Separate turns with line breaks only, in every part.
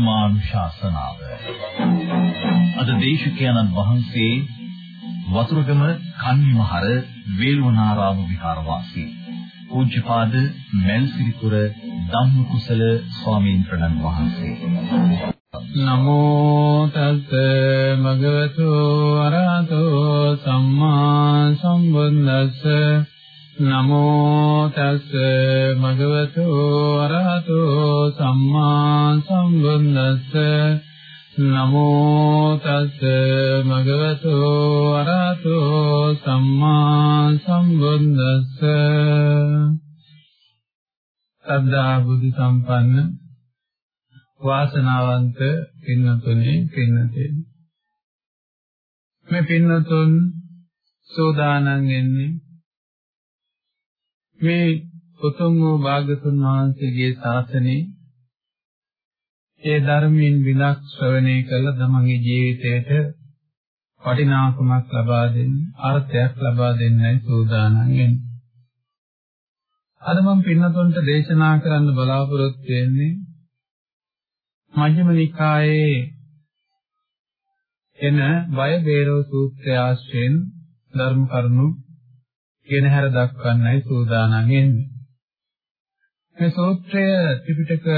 ධර්මානුශාසනාව. අද දේශකයන්න් වහන්සේ වතුරුගම කන්නිමහර වේළුවනාරාම විහාරවාසී පූජ්‍යපාද මෙල්සිරිපුර ධම්මකුසල ස්වාමීන් වහන්සේ.
නමෝ තස් භගවතු අරහතෝ සම්මා සම්බුද්දස්ස නමෝ තස් භගවතු අරහතෝ සම්මා සම්බුද්දස්ස. නමෝ තස් භගවතු අරහතෝ සම්මා සම්බුද්දස්ස. සද්ධා බුද්ධ සම්පන්න වාසනාවන්ත පින්නතුනි පින්නතේ මේ පින්නතුන් සෝදානම් වෙන්නේ මේ උතුම් වූ භාගතුන් වහන්සේගේ ශාසනයේ ඒ ධර්මයෙන් විලක් ශ්‍රවණය කළ තමන්ගේ ජීවිතයට වටිනාකමක් ලබා දෙන්න අර්ථයක් ලබා දෙන්නයි සූදානම් වෙන්නේ. අද මම පින්නතුන්ට දේශනා කරන්න බලාපොරොත්තු වෙන්නේ මජ්ක්‍ධිම නිකායේ එන වය බේරෝ සූත්‍රය ආශ්‍රයෙන් ධර්ම කරුණු කියන හැර දක්වන්නයි සූදානම් වෙන්නේ. මේ සූත්‍රය ත්‍රිපිටක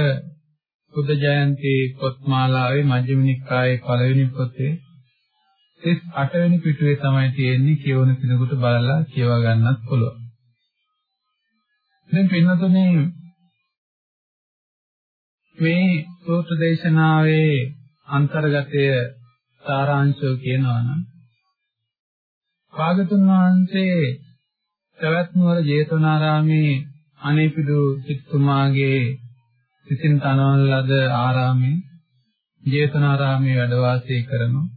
බුද්ධ ජයන්ති පොත්මාලාවේ මජ්ක්‍ධිම නිකායේ පළවෙනි පොතේ 38 වෙනි පිටුවේ තමයි තියෙන්නේ කියවන කෙනෙකුට බලලා කියව ගන්නත් පුළුවන්. දැන් පින්නතුනේ මේ සූත්‍ර දේශනාවේ අන්තර්ගතය සාරාංශය කියනවා නම් භාගතුන් වහන්සේ සවැත් නුවර ජේතවනාරාමේ අනේපිඩු සිටුමාගේ සිතින් තනවන ලද ආරාමේ ජේතවනාරාමේ වැඩ වාසය කරනවා.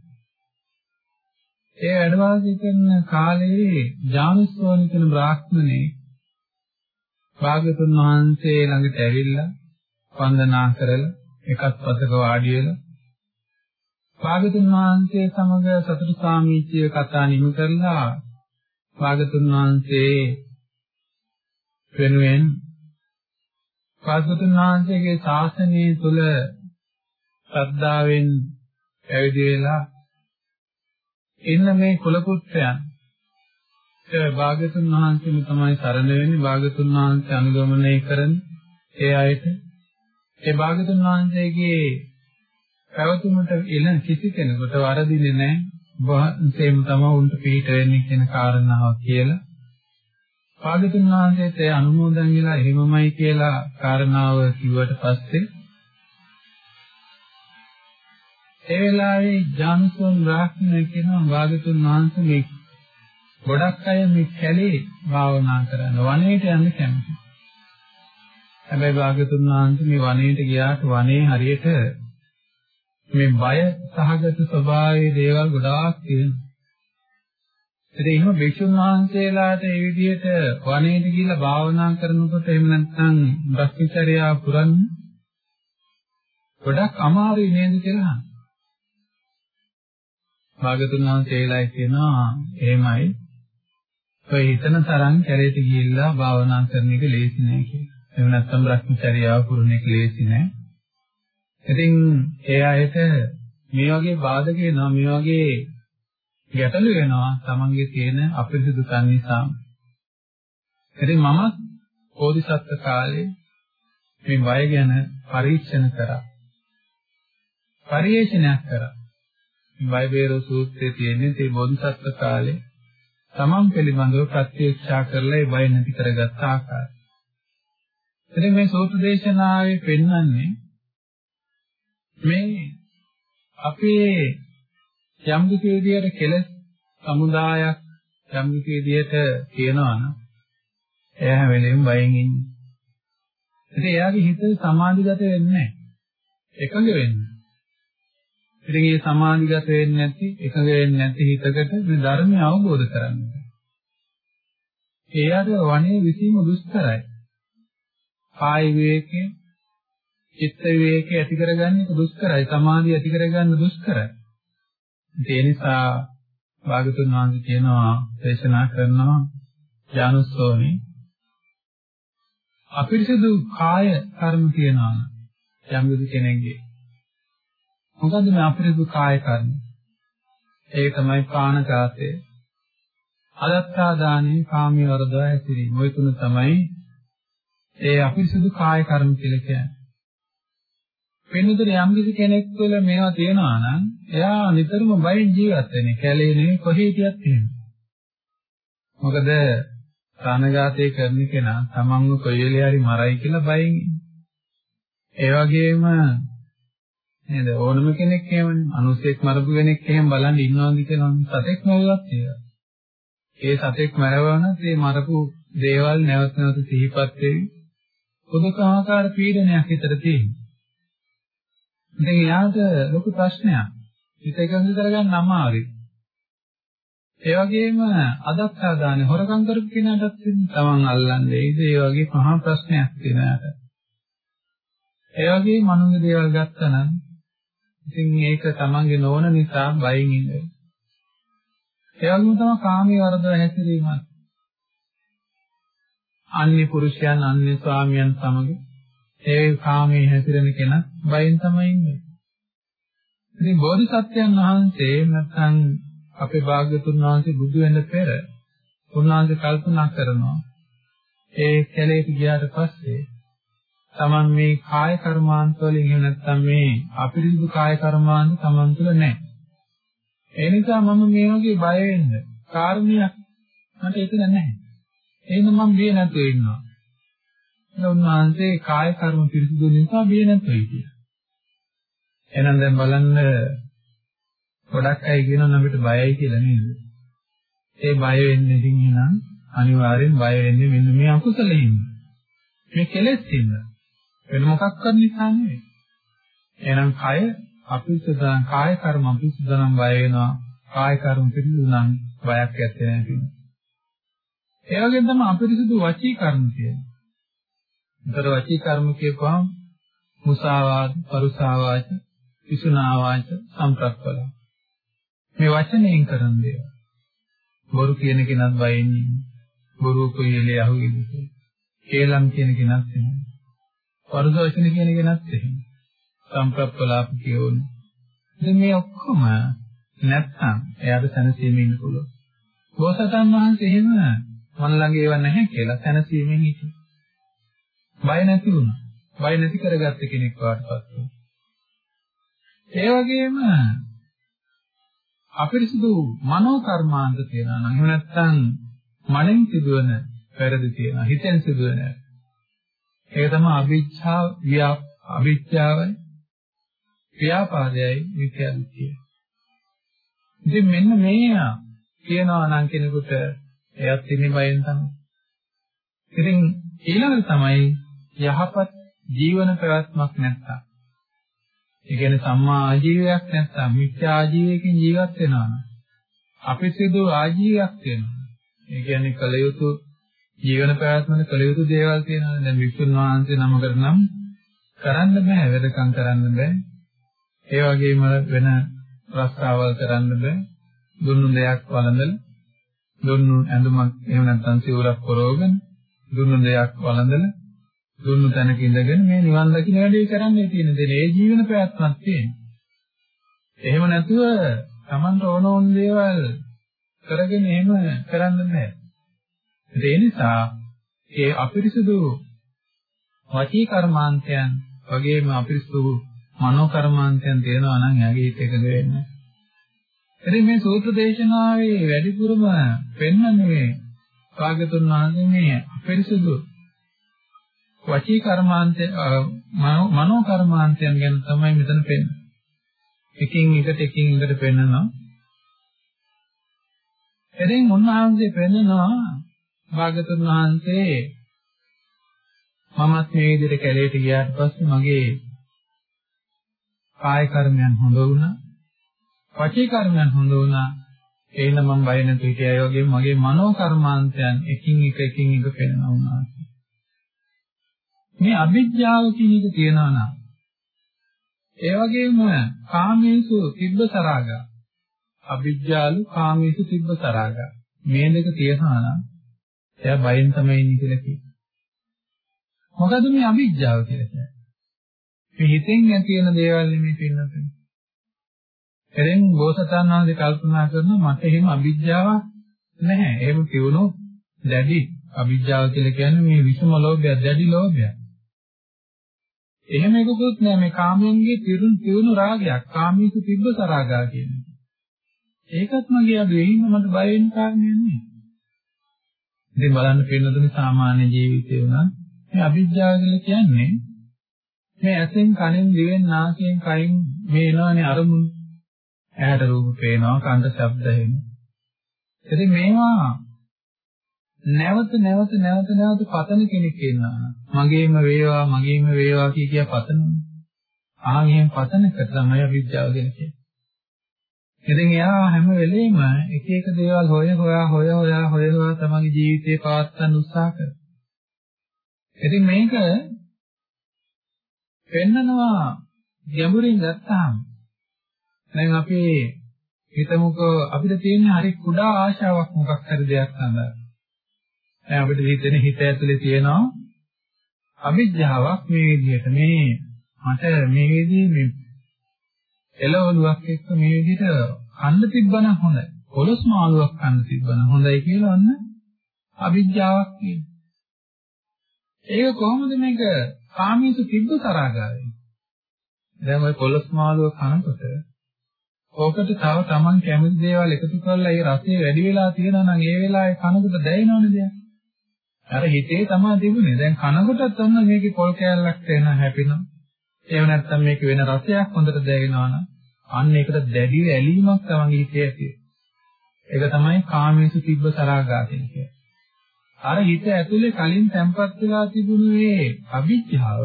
ඒ වැඩ වාසය කරන කාලේ ජානුස්සෝනි කියන බ්‍රාහ්මණේ භාගතුන් වහන්සේ ළඟට ඇවිල්ලා වන්දනා කරලා එකත් පසක වාඩි වෙලා භාගතුන් වහන්සේ සමග සතුටු සාමීචය කතා නිම කරලා භාගතුන් වහන්සේ වෙනුවෙන් භාගතුන් වහන්සේගේ ශාසනය තුල ශ්‍රද්ධාවෙන් පැවිදි වෙලා ඉන්න මේ කුල පුත්‍රයන් ඒ භාගතුන් වහන්සේම තමයි සරණ වෙන්නේ භාගතුන් වහන්සේ අනුගමනය කරන ඒ අයට ඒ භාගතුන් වහන්සේගේ පැවතුමට එන කිසි කෙනෙකුට වරදින්නේ නැහැ. වහන්සේම තමයි උන්ට පිළිට වෙන්නේ කියන කාරණාව කියලා. භාගතුන් වහන්සේට අනුමෝදන් වෙලා එහෙමමයි කියලා කාරණාව කිව්වට පස්සේ ඒ වෙලාවේ ජාන්සන් බ්‍රාහ්මණ කියන භාගතුන් වහන්සේ මේ ගොඩක් අය මේ කැලේ භාවනා කරන වනයේට යන්න කැමතියි. හැබැයි භාගතුන් වහන්සේ මේ වනයේට ගියාට වනයේ හරියට මේ බය සහගත ස්වභාවයේ දේවල් ගොඩාක් තියෙනවා. ඉතින් එහෙම භික්ෂුන් වහන්සේලාට මේ විදිහට වනයේට ගිහිල්ලා භාවනා කරනකොට එහෙම නැත්නම් භ්‍රමචර්යා පුරන්න ගොඩක් අමාරුයි නේද කියලා. භාගතුන් වහන්සේලා කියනවා එහෙමයි. ඔය හිතන තරම් කැලේට ගිහිල්ලා භාවනා කරන එක ලේසි නෑ කියලා. එහෙම නැත්නම් භ්‍රමචර්යාව පුරුණ එක ලේසි නෑ. ඉතින් ඒ අයට මේ වගේ බාධක වෙනවා මේ වගේ ගැටලු වෙනවා තමන්ගේ තියෙන අපිරිසුදුකම් නිසා. ඉතින් මම බෝධිසත්ව කාලේ මේ බය ගැන පරීක්ෂණ කරා. පරිේශනයක් කරා. බය බේරෝ සූත්‍රයේ තියෙන්නේ මේ බෝධිසත්ව කාලේ තමන් පිළිබඳව ප්‍රත්‍යක්ෂා කරලා ඒ බය නැති කරගත්ත ආකාරය. ඉතින් මේ සූත්‍ර දේශනාවේ පෙන්වන්නේ මේ අපේ යම් කිසි විදියට කෙලස් සමුදායක් යම් කිසි විදියට කියනවා නම් එයා හැම වෙලෙම බයෙන් ඉන්නේ. ඉතින් එයාගේ හිත සමාධිගත වෙන්නේ නැහැ. එකඟ වෙන්නේ. ඉතින් මේ සමාධිගත වෙන්නේ නැති, එකඟ වෙන්නේ නැති හිතකට මේ ධර්මය අවබෝධ කරගන්න. එයාට වනේ විසීම දුෂ්කරයි. කාය විවේකේ චිත්ත විවේකේ ඇති කරගන්න එක දුෂ්කරයි සමාධිය ඇති කරගන්න දුෂ්කරයි ඒ නිසා භාගතුන් වහන්සේ කියනවා දේශනා කරනවා ඥානසෝනි අපිරිසිදු කාය කර්ම කියනවා යම් කෙනෙක්ගේ මොකද්ද මේ අපිරිසුදු කාය කර්ම? ඒක තමයි ප්‍රාණඝාතය. අදත්තා දානේ කාමී වර්ධව හැසිරීම. ওই තුන තමයි ඒ අපිරිසුදු කාය කර්ම කියලා කියන්නේ. වෙනතර යම් කිසි කෙනෙක් තුළ මේවා තියෙනවා නම් එයා නිතරම බයෙන් ජීවත් වෙන්නේ. කැලේ නෙවෙයි කොහේ හිටියත් එහෙම. මොකද ප්‍රාණඝාතය කරන කෙනා තමන්ව කොයි වෙලේ හරි මරයි කියලා බයෙන් ඉන්නේ. ඒ වගේම නේද ඕනම කෙනෙක් එහෙමනේ අනුස්සෙක් මරපු කෙනෙක් එහෙම බලන් ඉන්නවාද කියලා සතෙක් මරුවත් ඒක. ඒ සතෙක් මරවනත් ඒ මරපු දේවල් නැවත නැවත සිහිපත් වෙවි. පොදුකාකාර පීඩනයක් හිතට තියෙනවා. ඉතින් යාට ලොකු ප්‍රශ්නයක්. හිත එකඟ කරගන්න අමාරුයි. ඒ වගේම අදත්තා දානේ හොරකම් කරපු කෙනාටත් තමන් අල්ලන්නේ ඒද ඒ වගේ මහා ප්‍රශ්නයක් තියෙනාට. ඒ වගේ මනුස්ස දේවල් ගත්තා නම් ඉතින් ඒක තමන්ගේ නොවන නිසා බයින් ඉන්නේ. ඒ වගේම තමයි කාමයේ වර්ධව හැසිරීමත්. අන්‍ය පුරුෂයන් අන්‍ය ස්වාමියන් සමග ඒ කාමයේ හැසිරෙන කෙනා බයින් තමයි ඉන්නේ. ඉතින් බෝධිසත්වයන් වහන්සේ නැත්නම් අපේ භාග්‍යතුන් වහන්සේ බුදු වෙන්න පෙර උන්වහන්සේ කල්පනා කරනවා ඒ කැලේට ගියාට පස්සේ Taman මේ කාය කර්මාන්ත වලින් එහෙම නැත්නම් මේ අපිරිසුදු කාය කර්මාන්ත Taman තුල නැහැ. ඒ නිසා මම මේ වගේ බය වෙන්න කාරණයක් මට එතන නැහැ. එහෙනම් මම බිය නැතුව ඉන්නවා. උන්වහන්සේ කාය කර්ම පිරිසුදු නිසා බිය නැතුව හිටියා. එහෙනම් දැන් බලන්න ගොඩක් අය කියනවා අපිට බයයි කියලා නේද? ඒ බය වෙන්නේ ඉතින් එහෙනම් අනිවාර්යෙන් බය වෙන්නේ මෙන්න මේ අකුසලයෙන්. මේ කෙලෙස් ඉන්න. වෙන මොකක්වත් නිසා නෙවෙයි. එහෙනම් කය අපිරිසුදුනම් කාය කර්ම අපිරිසුදුනම් බය වෙනවා. කාය කර්ම පිරිසුදුනම් බයක් ඇත්තේ නැහැ කියන්නේ. ඒ වගේම තමයි අපිරිසුදු වචී කර්ම කියන්නේ. උතර වචී කර්ම කියපුවම මුසාවාද, පරුසාවාද, විසුනාවාද, සම්ප්‍රක්පල. මේ වචනයෙන් කරන දේවල්. බොරු කියන කෙනත් බයෙන් ඉන්නේ. බොරු කොයිලේ අහුවෙන්නේ. කේලම් කියන කෙනත් එහෙම. පරුසවචන කියන කෙනත් එහෙම. සම්ප්‍රප්පලාප කියෝනේ. ඉතින් මේ ඔක්කොම නැත්තම් එයාට සැනසීමෙන් ඉන්න පුළුවන්. බෝසතාණන් වහන්සේ එහෙම මන් ළඟ ඒව නැහැ කියලා සැනසීමෙන් හිටියා. බය නැති වුණා. බය නැති කරගත්ත කෙනෙක් වාටපත් වුණා. ඒ වගේම අපිරිසුදු මනෝ කර්මාන්ත තියෙනවා නම් එහෙම නැත්නම් මනෙන් සිදුවන වැරදි තියෙනවා හිතෙන් සිදුවන ඒක තමයි අවිච්ඡා ව්‍යා අවිච්ඡාවයි ව්‍යාපාදයයි විද්‍යාවිතිය. ඉතින් මෙන්න මේ කියනවා නම් කෙනෙකුට එයත් ඉන්නේ බයෙන් තමයි. ඉතින් ඊළඟ තමයි යහපත් ජීවන පැවැත්මක් නැත්තම්. ඒ කියන්නේ සම්මා ආජීවයක් නැත්තම් මිත්‍යා ආජීවයකින් ජීවත් වෙනවා නම් අපිරිසිදු ආජීවයක් වෙනවා. ඒ කියන්නේ කල යුතු ජීවන පැවැත්මන කල යුතු දේවල් තියෙනවා. දැන් වික්ෂුන් වහන්සේ නමකට නම් කරන්න බෑ, වෙදකම් කරන්න බෑ. ඒ වගේම වෙන රස්සාවල් කරන්න බෑ. දුන්නු දෙයක් වළඳලා දුන්නු ඇඳුමක් එහෙම නැත්නම් සිවුරක් පරවගෙන දුන්නු දෙයක් වළඳලා දුන්නු තැනක ඉඳගෙන මේ නිවන් දකින්න වැඩේ කරන්නේ තියෙන දේ. ඒ ජීවන ප්‍රයත්නක් තියෙනවා. එහෙම නැතුව Tamanට ඕන ඕන දේවල් කරගෙන එහෙම කරන්න බෑ. ඒ නිසා ඒ අපිරිසුදු වචී කර්මාන්තයන් වගේම අපිරිසුදු මනෝ කර්මාන්තයන් තියෙනවා නම් එයාගේ හිත එකද වෙන්නේ. ඉතින් මේ සූත්‍ර දේශනාවේ වැඩිපුරම පෙන්වන්නේ කාගතුන් වහන්සේ මේ අපිරිසුදු වචී කර්මාන්තය මනෝ කර්මාන්තයන් ගැන තමයි මෙතන පෙන්වන්නේ. එකින් එකට එකින් එකට පෙන්වනවා. එදින් උන්වහන්සේ පෙන්වනවා භාගතුන් වහන්සේ මමත් මේ විදිහට කැලේට ගියාට පස්සේ මගේ කාය කර්මයන් හොඳ වුණා. වචී කර්මයන් හොඳ වුණා. එහෙනම් මම බය නැතුව හිටියා. ඒ වගේම මගේ මනෝ කර්මාන්තයන් එකින් එක එකින් එක පෙන්වනවා උන්වහන්සේ. මේ අවිද්‍යාව කියන එක තියනවා නම් ඒ වගේම කාමේසු තිබ්බතරාග අවිද්‍යාලු කාමේසු තිබ්බතරාග මේ දෙක තියනවා නම් එයා බයෙන් තමයි ඉන්නේ කියලා කියනවා. මොකද මේ අවිද්‍යාව කියලා කියන්නේ? මේ හිතෙන් ඇති වෙන දේවල් නෙමෙයි පින්නතුනේ. එරෙන් බෝසතාණන් වහන්සේ කල්පනා කරනවා මට එහෙම අවිජ්ජාවක් නැහැ. එහෙම තියුණු දැඩි අවිජ්ජාව කියලා කියන්නේ මේ විසම ලෝභය, දැඩි ලෝභය. එහෙම එකකුත් නෑ මේ කාමයෙන්ගේ තිරුණු තියුණු රාගයක්, කාමීක තිබ්බ සරාගා කියන්නේ. ඒකත් මගේ අද වෙයින් මට බය වෙන කාරණයක් නෙමෙයි. ඉතින් බලන්න පින්නතුනි සාමාන්‍ය ජීවිතේ උනත් මේ අවිජ්ජාව කියලා කියන්නේ මේ ඇසෙන් කනෙන් දිවෙන් නාසයෙන් කයින් මේ එනවනේ අරමුණු. ඇහැට රූප පේනවා, කනට ශබ්ද ඇහෙනවා. ඉතින් මේවා නැවත නැවත නැවත නැවත පතන කෙනෙක් ඉන්නවා. මගේම වේවා, මගේම වේවා කිය කිය පතනවා. ආන් එහෙම පතන එක තමයි අවිජ්ජාව කියන්නේ. ඉතින් එයා හැම වෙලෙම එක එක දේවල් හොය හොයා හොය හොයා හොය හොයා තමගේ ජීවිතේ පවත්වන්න උත්සාහ කරනවා. ඉතින් මේක පෙන්නනවා ගැඹුරින් ගත්තාම දැන් අපි හිතමුකෝ අපිට තියෙන හරි කුඩා ආශාවක් මොකක් හරි දෙයක් සඳහා. දැන් අපිට හිතෙන හිත ඇතුලේ තියෙනවා අවිජ්ජාවක් මේ විදිහට මේ මට මේ විදිහේ මේ එළවලුවක් එක්ක මේ විදිහට කන්න තිබ්බනම් හොඳයි. පොළොස් මාළුවක් කන්න තිබ්බනම් හොඳයි කියලා අන්න අවිජ්ජාවක් කියන්නේ. ඒක කොහොමද මේක කාමීසු තිබ්බ තරගාවේ? දැන් ওই පොළොස් මාළුව කනකොට ඕකට තව Taman කැමති දේවල් එකතු කරලා ඒ රසය වැඩි වෙලා තියෙනවා නම් ඒ වෙලාවේ කනකොට දැනෙනවනේ දෙයක්. අර හිතේ තමයි තිබුණේ. දැන් කනකොටත් ඔන්න මේකේ පොල් කෑල්ලක් තේන හැපෙනවා. එහෙම නැත්නම් මේක වෙන රසයක් හොඳට දැනෙනවා නම් අන්න ඒකට දැඩි ඇලීමක් තමන්ගේ හිතේ ඇති ඒක තමයි කාමීසු තිබ්බ සරාගාතේ කියන්නේ. අර හිත ඇතුලේ කලින් තැම්පත් වෙලා තිබුණු මේ අවිජ්ජාව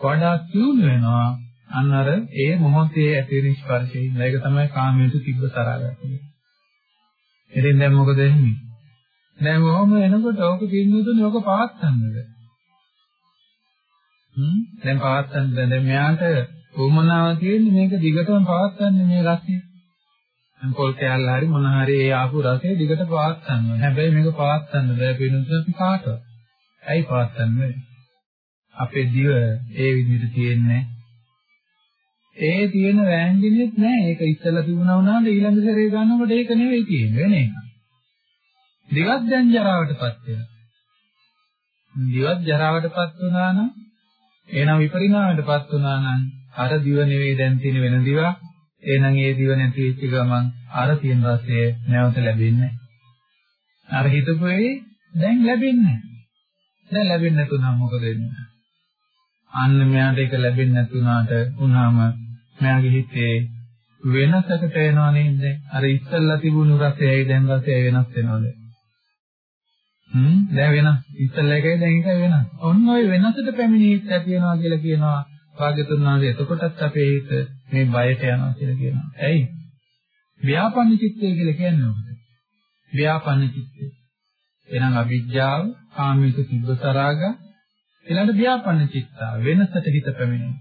වඩා සියුම් වෙනවා. අන්න අර ඒ මොහොතේ ඇති වෙන ස්පර්ශයෙන් ඒක තමයි කාමීසු තිබ්බ සරාගාතේ. ඉතින් දැන් මොකද වෙන්නේ? දැන් මොහොම එනකොට ඕක කින්නතුනේ ඕක පාත්තන්නද? හ්ම් දැන් පවත්තන්න දැන් මෙයාට උමනාව තියෙන්නේ මේක දිගටම පවත්තන්න මේ රසය. දැන් පොල් කෑල්ල හරි මොන හරි ඒ ආපු රසය දිගට පවත්තන්න ඕනේ. හැබැයි මේක පවත්තන්න බෑ වෙනුත් අපි කාටවත්. ඇයි පවත්තන්නේ? අපේ දිව ඒ විදිහට තියෙන්නේ ඒ තියෙන වෑංජනෙත් නෑ. ඒක ඉස්සලා තිබුණා වුණාද ඊළඟ සැරේ ගන්නකොට ඒක නෙවෙයි තියෙන්නේ වෙන එකක්. දිවත් දැන් ජරාවටපත් වෙනවා. දිවත් ජරාවටපත් වුණා නම් එහෙනම් විපරිණාමයටපත් වුණා නම් අර දිව නෙවෙයි දැන් තියෙන වෙන දිව. එහෙනම් ඒ දිව නැති වෙච්ච ගමන් අර තියෙන රසය නැවත ලැබෙන්නේ අර හිතපොේ දැන් ලැබෙන්නේ දැන් ලැබෙන්නේ නැතුනම මොකද වෙන්නේ? අන්න මෙයාට ඒක ලැබෙන්නේ නැතුනාට උනාම මෙයාගේ හිතේ වෙනසකට එනවා නේද? අර ඉස්සල්ලා තිබුණු රසයයි දැන් රසය වෙනස් වෙනවද? හ්ම් දැන් වෙනස්. ඉස්සල්ලා එකයි දැන් එකයි වෙනස්. ඔන්න ඔය වෙනසට පැමිණීච්ච ඇති වෙනවා කියලා කියනවා. භාග්‍යතුන් වහන්සේ එතකොටත් අපේ හිත මේ බයට යනවා කියලා කියනවා. ඇයි? ව්‍යාපන්න චිත්තය කියලා කියන්නේ මොකද? ව්‍යාපන්න චිත්තය. එහෙනම් අවිජ්ජාව, කාමීක තිබ්බතරාග ඊළඟ ව්‍යාපන්න චිත්තා වෙනසට හිත පැමිණෙන.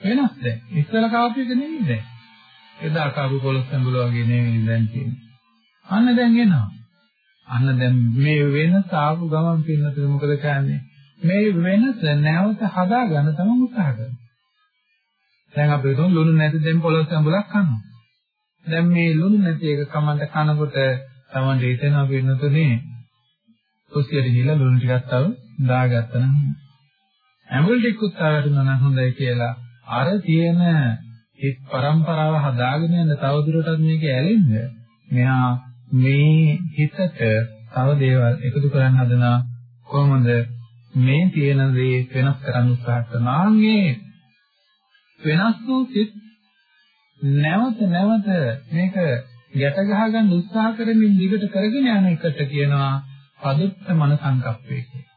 වෙනස් දැන්. ඉස්සර කාපු එක නෙමෙයි දැන්. එදා කාපු පොළොස් සම්බුල වගේ නෙමෙයි දැන් තියෙන්නේ. අන්න දැන් එනවා. අන්න දැන් මේ වෙනස ආපු ගමන් පින්නතේ මොකද කරන්නේ? මේ වෙනස නැවත හදාගන්න තමයි උත්සාහ කරන්නේ. දැන් අපි හිතමු ලුණු නැති දෙම් පොළොස් සම්බුලක් කනවා. දැන් මේ ලුණු නැති එක කමන්ට කනකොට තමන්ට හිතෙනවා වෙනතුනේ කුස්සියට ගිහලා ලුණු ටිකක් තව දාගත්තා නම් ඇඹුල් ටිකුත් තාවටුණා නම් හොඳයි කියලා අර තියෙන ඒ પરම්පරාව හදාගෙන යන තවදුරටත් මේක ඇලෙන්න මෙහා මේ හිතට තව දේවල් එකතු කරන්න හදනා කොහොමද මේ තියෙන දේ වෙනස් කරන්න උත්සාහ කරනවා. ආන්ගේ වෙනස් වූ සිත් නැවත නැවත මේක ගැට ගහ ගන්න උත්සාහ කරමින් දිගට කරගෙන යන එකට කියනවා පදුත්ත මන සංකප්පය කියලා.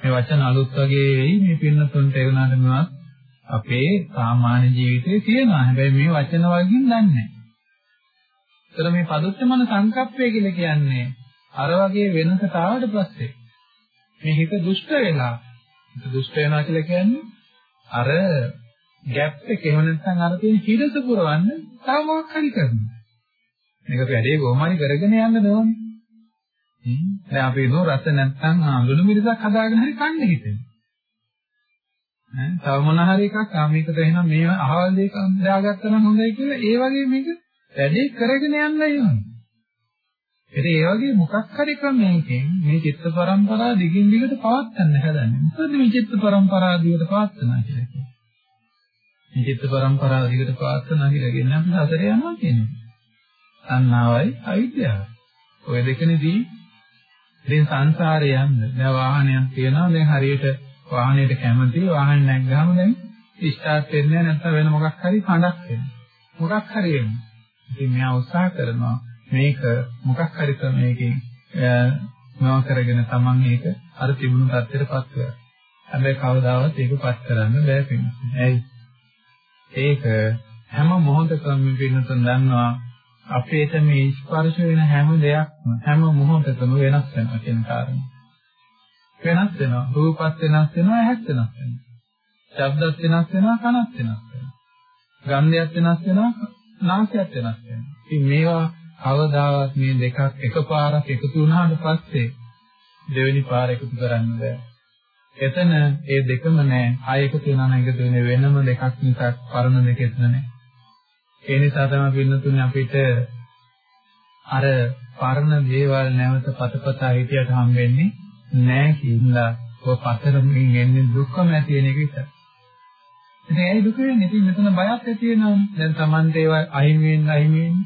මේ වචන අලුත් වගේ වෙයි මේ පින්නතුන්ට ඒ වුණාට මේවත් අපේ සාමාන්‍ය ජීවිතේ තියෙනවා. හැබැයි මේ වචන වලින් දන්නේ නැහැ. ඒතර මේ පදුත්ත මන සංකප්පය කියලා කියන්නේ අර වගේ වෙනසට ආවට පස්සේ මේ හිත දුෂ්ට වෙලා හිත දුෂ්ට වෙනවා කියලා කියන්නේ අර ગેප් එක එහෙම නැත්නම් අර තියෙන හිරස පුරවන්න තව මොකක් හරි කරනවා. මේක වැඩේ කොහොමයි කරගෙන යන්න ඕනේ. දැන් අපි නෝ රස නැත්නම් ලුණු මිරිසක් හදාගෙන හරි කන්න හිතෙනවා. ඈ තව මොන හරි එකක් ආ මේකට එහෙනම් මේ අහවල් දෙයක් දාගත්තා නම් හොඳයි කියලා ඒ වගේ මේක වැඩි කරගෙන යන්න ඕනේ. ඉතින් ඒ වගේ මොකක් හරි ක්‍රමයකින් මේ චිත්ත පරම්පරාව දිගින් දිගට පවත්වන්න හදන්නේ. මොකද මේ චිත්ත පරම්පරාව දිගට පවත්වනවා කියලා කියන්නේ. මේ චිත්ත පරම්පරාව දිගට පවත්වනවා කියලා කියන්නේ අපි හතර යනවා කියන්නේ. අන්නාවයි අවිද්‍යාවයි. ඔය දෙකනේදී ඉතින් සංසාරේ යන්න දැන් වාහනයක් තියෙනවා දැන් හරියට වාහනයට කැමති වාහන නැග්ගාම දැන් ස්ටාර්ට් වෙන්නේ නැත්නම් වෙන මොකක් හරි කඩක් වෙනවා මොකක් හරි වෙනවා ඉතින් මෙයා උත්සාහ කරනවා මේක මොකක් හරි ක්‍රමයකින් නව කරගෙන Taman ඒක අර තිබුණු තත්ත්වයටපත් කරගන්න. හැබැයි කවදාවත් ඒකපත් කරන්න බෑ පින්නේ. ඇයි? ඒක හැම මොහොතකම පින්නතුන් දන්නවා අපේට මේ ස්පර්ශ වෙන හැම දෙයක්ම හැම මොහොතකම වෙනස් වෙනවා කියන කාරණය. වෙනස් වෙනවා. රූපත් වෙනස් වෙනවා, ඇහත් වෙනස් වෙනවා. ශබ්දත් වෙනස් වෙනවා, කනත් වෙනස් වෙනවා. ගන්ධයත් වෙනස් වෙනවා, නාසයත් වෙනස් වෙනවා. ඉතින් මේවා කවදාවත් මේ දෙකක් එකපාරක් එකතු වුණාට පස්සේ දෙවෙනි පාර එකතු කරන්න බෑ. එතන ඒ දෙකම නෑ. ආය එකතු වෙනා නම් එකතු වෙන්නේ වෙනම දෙකක් නිසා පරණ දෙක එතන නෑ. ඒ නිසා තමයි පින්නතුනේ අපිට අර පරණ දේවල් නැවත පතපතා හිටියට හම්බෙන්නේ නෑ කියලා ඔය පතරමින් එන්නේ දුක්ඛම ඇති වෙන එක විතරයි. ඉතින් ඒ දුක වෙන්නේ ඉතින් මෙතන බයක් ඇති වෙනවනේ. දැන් Tamante ඒවා අහිමි වෙන්න අහිමි වෙන්න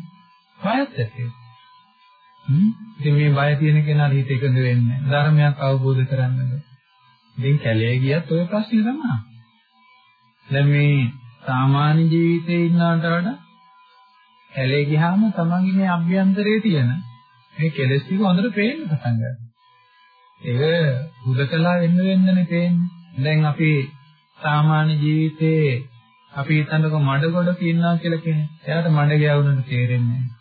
බයක් ඇති වෙනවා. හ්ම් ඉතින් මේ බය තියෙන කෙනාට හිත එකඟ වෙන්නේ ධර්මයක් අවබෝධ කරගන්නද. ඉතින් කැලේ ගියත් ඔය ප්‍රශ්නේ තමයි. දැන් මේ සාමාන්‍ය ජීවිතේ ඉන්නාට වඩා කැලේ ගියාම තමන්ගේ මේ අභ්‍යන්තරයේ තියෙන මේ කෙලෙස් ටික හොඳට පේන්න පටන් ගන්නවා. ඒක හුදකලා වෙන්න වෙන්නනේ පේන්නේ. දැන් අපි සාමාන්‍ය ජීවිතේ අපි හිතන්නකො මඩ ගොඩ කියනවා කියලා කියන්නේ. එයාට මඩ ගෑවුනට තේරෙන්නේ නැහැ.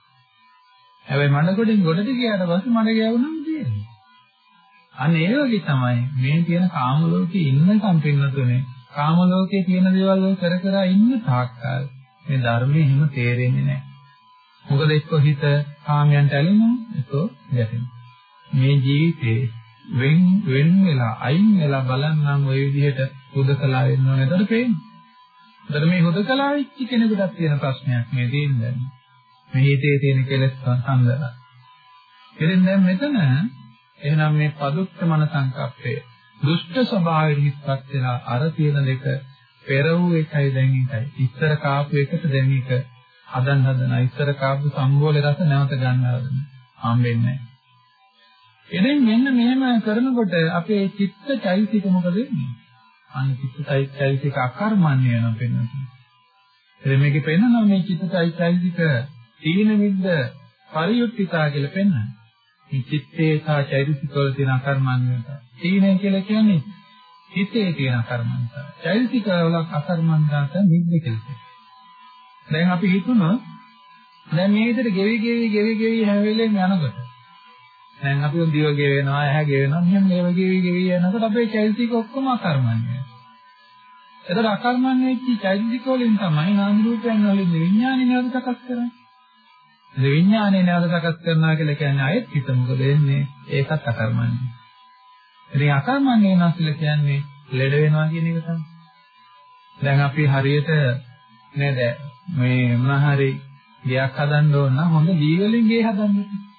හැබැයි මඩ ගොඩෙන් ගොඩට ගියාට පස්සේ මඩ ගෑවුනම තේරෙනවා. අන්න ඒ වගේ තමයි මේ තියෙන කාම ලෝකේ ඉන්න සම්පින්නතුනේ කාම ලෝකේ තියෙන දේවල් වල කර කර ඉන්න තාක්කල් මේ ධර්මයේ හිම තේරෙන්නේ නැහැ. මොකද එක්ක හිත කාමයන්ට ඇලෙනවා එක්ක ගැටෙනවා. මේ ජීවිතේ වෙන් වෙන් වෙලා අයින් වෙලා බලන්නම් ওই විදිහට හුදකලා වෙන්න ඕනේ. එතකොට පේන්නේ. එතකොට මේ හුදකලා වෙච්ච කෙනෙකුට තියෙන ප්‍රශ්නයක් මේ දෙන්නේ. මේ හිතේ තියෙන කෙලෙස් සංසන්දන. ඉතින් දැන් මෙතන එහෙනම් මේ පදුක්ත මන සංකප්පය දුෂ්ට ස්වභාවයෙන් හිස්පත් වෙලා අර තියෙන දෙක පෙර වූ එකයි දැන් එකයි. ඉස්සර කාපු එකට දැන් එක හදන්න හදන ඉස්සර කාපු සම්බෝලේ රස නැවත ගන්න හදන. හම්බෙන්නේ නැහැ. එදින් මෙන්න මෙහෙම කරනකොට අපේ චිත්ත චෛතසික මොකද වෙන්නේ? අනිත් චිත්ත චෛතසික අකර්මණ්‍ය වෙනවා පෙන්වන්නේ. එතෙ මේකේ පෙන්වනවා මේ චිත්ත චෛතසික තීන මිද්ද පරියුක්තිතා කියලා පෙන්වනවා. මේ චිත්තේ සහ චෛතසික වල තියෙන අකර්මණ්‍යතා. තීන කියලා කියන්නේ හිතේ තියෙන අකර්මණ්‍යතා. චෛතසික වල අකර්මණ්‍යතා මිද්ද කියලා. දැන් අපි හිතමු දැන් මේ විදිහට ගෙවි ගෙවි ගෙවි ගෙවි හැම වෙලේම යනකොට දැන් අපි දිව ගෙවෙනවා ඇහැ ගෙවෙනවා මෙහෙම මේව ගෙවි ගෙවි යනකොට අපේ චෛතසික ඔක්කොම අකර්මණ්‍ය. එතකොට අකර්මණ්‍ය වෙච්ච චෛතසික වලින් තමයි නාම රූපයන් වලින් විඥානය නැවත සකස් කරන්නේ. ඒ විඥානය නැවත සකස් කරනවා කියලා කියන්නේ අයෙත් හිත මොකද වෙන්නේ? ඒකත් අකර්මණ්‍ය. ඉතින් අකර්මණ්‍ය වෙනවා කියලා කියන්නේ ලෙඩ වෙනවා කියන එක තමයි. දැන් අපි හරියට නේද මේ මොනහරි ගයක් හදන්න ඕන නම් හොඳ දී වලින් ගේ හදන්න ඕනේ.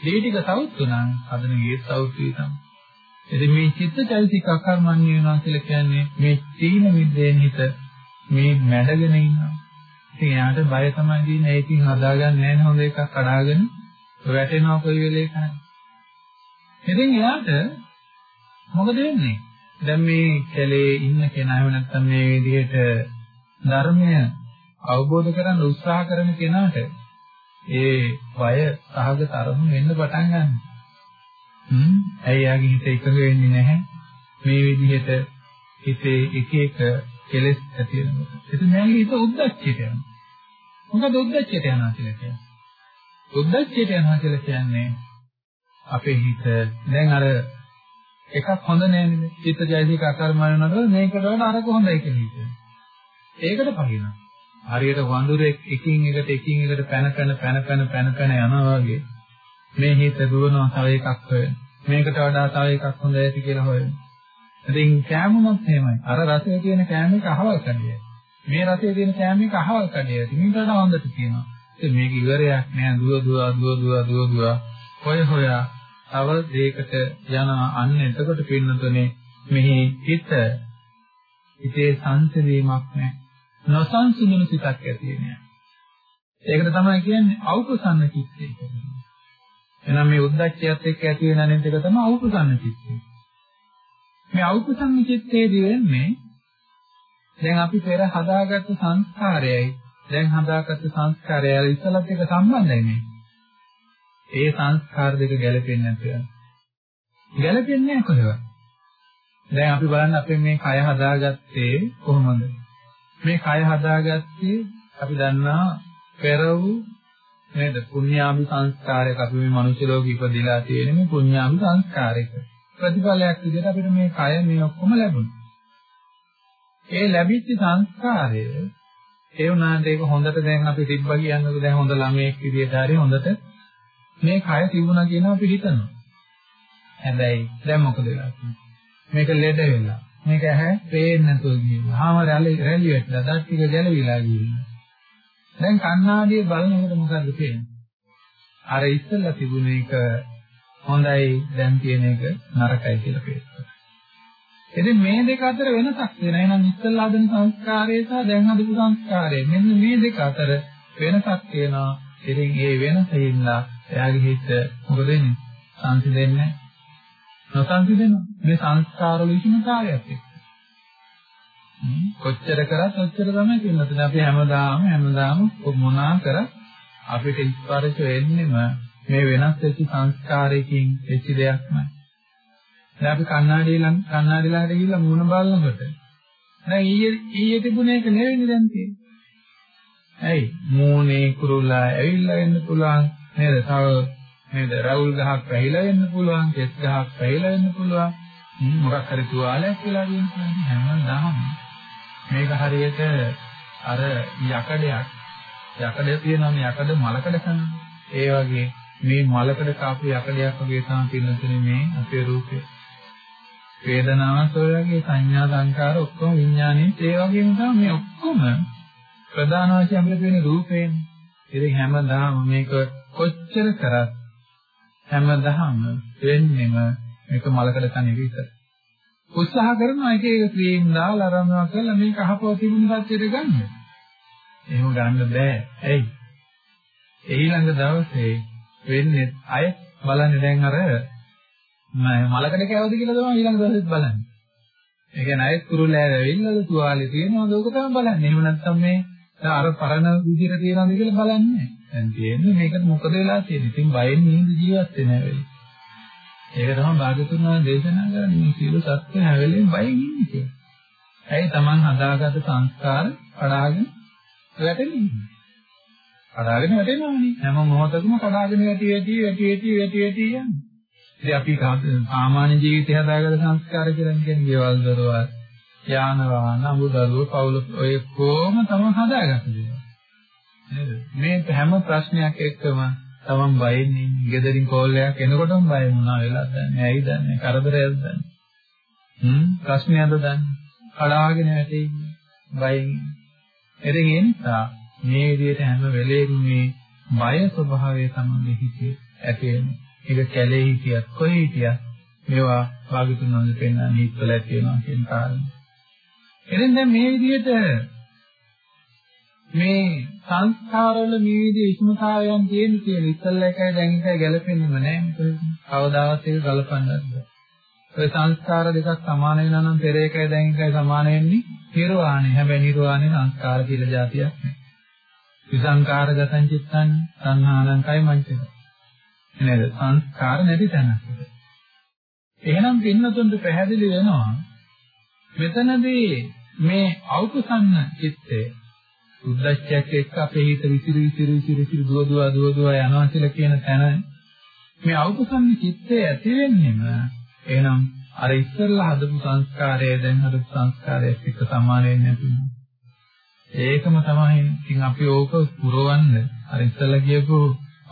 දී ටික සවුත් උනා හදන ගේ සවුත් විතම. ඉතින් මේ චිත්තචෛතසික අකර්මණ්‍ය වෙනවා කියලා කියන්නේ මේ තීන විද්‍යෙන් හිත මේ මැඩගෙන ඉන්නවා. ඉතින් එයාට බය තමයි දින්නේ ඒකින් හදාගන්න නැහැ හොඳ එකක් කඩාගෙන වැටෙනවා කොයි වෙලේ කන. ඉතින් එයාට මොකද වෙන්නේ? දැන් මේ කැලේ ඉන්න කෙනා එහෙම නැත්නම් මේ විදිහට ධර්මය අවබෝධ කරගන්න උත්සාහ කරන කෙනාට ඒ වය සහගත අරමුණු වෙන්න පටන් ගන්නවා. හ්ම් ඇයි යාගේ හිත එකඟ වෙන්නේ නැහැ? මේ විදිහට හිතේ එක එක කෙලෙස් ඇති වෙනවා. එතන යාගේ හිත උද්දච්චයට යනවා. මොකද උද්දච්චයට යනවා කියලා කියන්නේ? උද්දච්චයට යනවා කියලා කියන්නේ අපේ හිත දැන් අර එකක් හොඳ නෑ නේද? චිත්තජයසික අකර්මණ වෙනකොට මේකට වඩා අරක හොඳයි කියලා හිතෙනවා. ඒකට පහිනවා. හරියට වඳුරෙක් එකින් එකට එකින් එකට පැන පැන පැන පැන පැන පැන යනවා වගේ මේ හිත දුවනවා තව එකක් හොයන. මේකට වඩා තව එකක් හොඳ ඇති කියලා හොයන. ඉතින් කෑමුනොත් එහෙමයි. අර රසයේ තියෙන කෑම එක අහවල් කඩියයි. මේ රසයේ තියෙන කෑම එක අහවල් කඩියයි. මේකට හොඳට තියෙනවා. ඉතින් මේක ඉවරයක් නෑ. දුව දුව දුව දුව දුව දුව හොය හොයා තව දෙයකට යනවා. අන්න එතකොට පින්නතුනේ මෙහි හිත හිතේ සංසිඳීමක් නෑ. නොසන්සුන්ුණු සිතක් ඇති වෙනවා. ඒකට තමයි කියන්නේ අවකුසන්න චිත්තය කියන්නේ. එහෙනම් මේ උද්දච්චයත් එක්ක ඇති වෙන අනෙත් එක තමයි අවකුසන්න චිත්තය. මේ අවකුසන්න චිත්තේදී වෙන්නේ දැන් අපි පෙර හදාගත්ත සංස්කාරයයි දැන් හදාගත්ත සංස්කාරයයි ඉස්සලත් එක සම්බන්ධයි මේ. ඒ සංස්කාර දෙක ගැලපෙන්නේ නැතුව. ගැලපෙන්නේ නැහැ කොහෙවත්. දැන් අපි බලන්න අපි මේ කය හදාගත්තේ කොහොමද? මේ කය හදාගත්තේ අපි දන්නා පෙර වූ නේද පුණ්‍යාභි සංස්කාරයක අපි මේ මනුෂ්‍ය ලෝකෙ ඉපදිලා තියෙන මේ පුණ්‍යාභි සංස්කාරයක ප්‍රතිඵලයක් විදිහට අපිට මේ කය මේ ඔක්කොම ලැබුණා. ඒ ලැබිච්ච සංස්කාරය ඒ වුණාට ඒක හොඳට දැන් අපි තිබ්බා කියන්නකො දැන් හොඳ ළමයෙක් විදිහට හරි හොඳට මේ කය තිබුණා කියනවා අපි හිතනවා. හැබැයි දැන් මොකද වෙලා මේක ලෙඩ වෙලා. මේක ඇහැ පේන්නේ නැතුව ගිහින්. ආම රැලි රැලි වෙట్లా දත් ටික ගැලවිලා ගිහින්. දැන් කණ්ණාඩියේ බලනකොට මොකද්ද පේන්නේ? අර ඉස්සෙල්ලා තිබුණ එක හොඳයි දැන් තියෙන එක නරකයි කියලා පේනවා. ඉතින් මේ දෙක අතර වෙනසක් තියෙනවා. එහෙනම් ඉස්සෙල්ලා හදන සංස්කාරය සහ දැන් හදපු සංස්කාරය මෙන්න මේ දෙක අතර වෙනසක් තියෙනවා. ඉතින් ඒ වෙනසින්ලා එයාගේ හිත මොකද වෙන්නේ? සංසිඳෙන්නේ නොසංසිඳෙනවා. මේ සංස්කාර වල විෂමතාවයක් එක්ක. කොච්චර කරත් ඔච්චර තමයි කියන්නත් අපි හැමදාම හැමදාම මොනා කර අපිට ස්පර්ශ වෙන්නෙම මේ වෙනස් වෙච්ච සංස්කාරයකින් වෙච්ච දෙයක්මයි. දැන් අපි කණ්ණාඩිය ළඟ කණ්ණාඩි ළඟට ගිහිල්ලා මූණ බලනකොට දැන් ඊයේ ඊයේ තිබුණ එක නෙවෙයි දැන් තියෙන්නේ. ඇයි මූණේ කුරුල්ලා ඇවිල්ලා වෙන්න පුළුවන් නේද? තව නේද? රවුල් ගහක් පැහිලා වෙන්න පුළුවන්, කෙස් ගහක් පැහිලා වෙන්න පුළුවන්. මොකක් හරි තුවාලයක් වෙලා වෙන්න පුළුවන් හැමදාම. මේක හරියට අර යකඩයක් යකඩ තියෙනවා මේ යකඩ මලකඩ කන. ඒ වගේ මේ මලකඩ කාපු යකඩයක් වගේ තමයි පින්නතුනේ මේ අපේ රූපය. වේදනාවත් ඔය වගේ සංඥා සංකාර ඔක්කොම විඥානෙත් ඒ වගේම තමයි මේ ඔක්කොම ප්‍රධාන වශයෙන් අපිට තියෙන රූපේනේ. ඉතින් හැමදාම මේක කොච්චර කරත් හැමදාම වෙන්නේම මේක මලකඩ කන විතරයි. උත්සාහ කරනවා එක එක ක්‍රීම් දාලා අරනවා කියලා මේක අහපුව තිබුණු තත්ත්වයට ගන්න. එහෙම ගන්න බෑ. ඇයි? ඊළඟ දවසේ වෙන්නේ අය බලන්නේ දැන් අර මලකඩ කෑවද කියලා තමයි ඊළඟ දවසෙත් බලන්නේ. ඒ කියන්නේ අයත් කුරුල්ලෑ ඇවිල්ලාද තුවාලේ තියෙනවද ඕක තමයි බලන්නේ. එහෙම නැත්නම් මේ අර පරණ විදිහට තියෙනවද කියලා බලන්නේ නැහැ. දැන් තියෙන්නේ මේකට මොකද වෙලා තියෙන්නේ. ඉතින් බයෙන් නිදි ජීවත් වෙන හැවෙලේ. ඒක තමයි භාගතුන් වහන්සේ දේශනා කරන්නේ මේ සියලු සත්‍ය හැවෙලෙන් බයෙන් ඉන්නේ කියලා. ඇයි Taman හදාගත්ත සංස්කාර කඩාගෙන වැටෙන්නේ. කඩාගෙන වැටෙනවානේ. හැම මොහොතකම කඩාගෙන වැටි වැටි වැටි වැටි වැටි වැටි යන්නේ. ඉතින් අපි සාමාන්‍ය ජීවිතය හදාගත්ත සංස්කාර කියලා කියන්නේ ගෙවල් දරවල් යාන වාහන අමුදරුව පවුල ඔය කොහොම තමයි හදාගත්තේ. නේද? මේ හැම ප්‍රශ්නයක් එක්කම තමන් බයෙන් ඉන්නේ. ගෙදරින් කෝල් එකක් එනකොටම බය වුණා වෙලා දන්නේ. ඇයි දන්නේ? කරදරයක්ද දන්නේ? හ්ම් ප්‍රශ්නයක්ද දන්නේ? කඩාගෙන වැටෙන්නේ. බයෙන්. ඉතින් ඒ නිසා මේ විදිහට හැම වෙලේම මේ බය ස්වභාවය තමයි හිතේ ඇති වෙන්නේ. ඒක කැලේ හිටියත් කොහේ හිටියත් මේවා භාගතුන් වහන්සේ පෙන්වන්නේ හිතවල ඇති වෙනවා කියන කාරණේ. එතෙන් දැන් මේ විදිහට මේ සංස්කාරවල මේ විදිහේ ඉස්මතාවයන් තියෙන කියලා ඉස්සල්ලා එකයි දැන් එකයි ගැලපෙන්නේම නැහැ මොකද කවදාවත් ඒක ගලපන්නත් බෑ. ඒ සංස්කාර දෙකක් සමාන වෙනා නම් පෙර එකයි දැන් එකයි සමාන වෙන්නේ නිර්වාණය. හැබැයි නිර්වාණය සංස්කාර කියලා જાතියක් නෑ. විසංකාරගතං චිත්තං සංහානං කය මංචක. නේද? සංස්කාර නැති තැනක්. එහෙනම් පින්නතුන්ට පැහැදිලි වෙනවා මෙතනදී මේ අවකුසන්න චිත්තය උද්දච්චයක් එක්ක අපේ හිත විසිරි විසිරි විසිරි විසිරි දුව දුව දුව දුව යනවා කියලා කියන තැන මේ අවකුසන්න චිත්තය ඇති වෙන්නෙම එහෙනම් අර ඉස්සෙල්ලා හදපු සංස්කාරය දැන් හදපු සංස්කාරයත් එක්ක සමාන වෙන්නේ නැති ඒකම තමයි ඉතින් අපි ඕක පුරවන්න අර ඉස්සෙල්ලා කියපු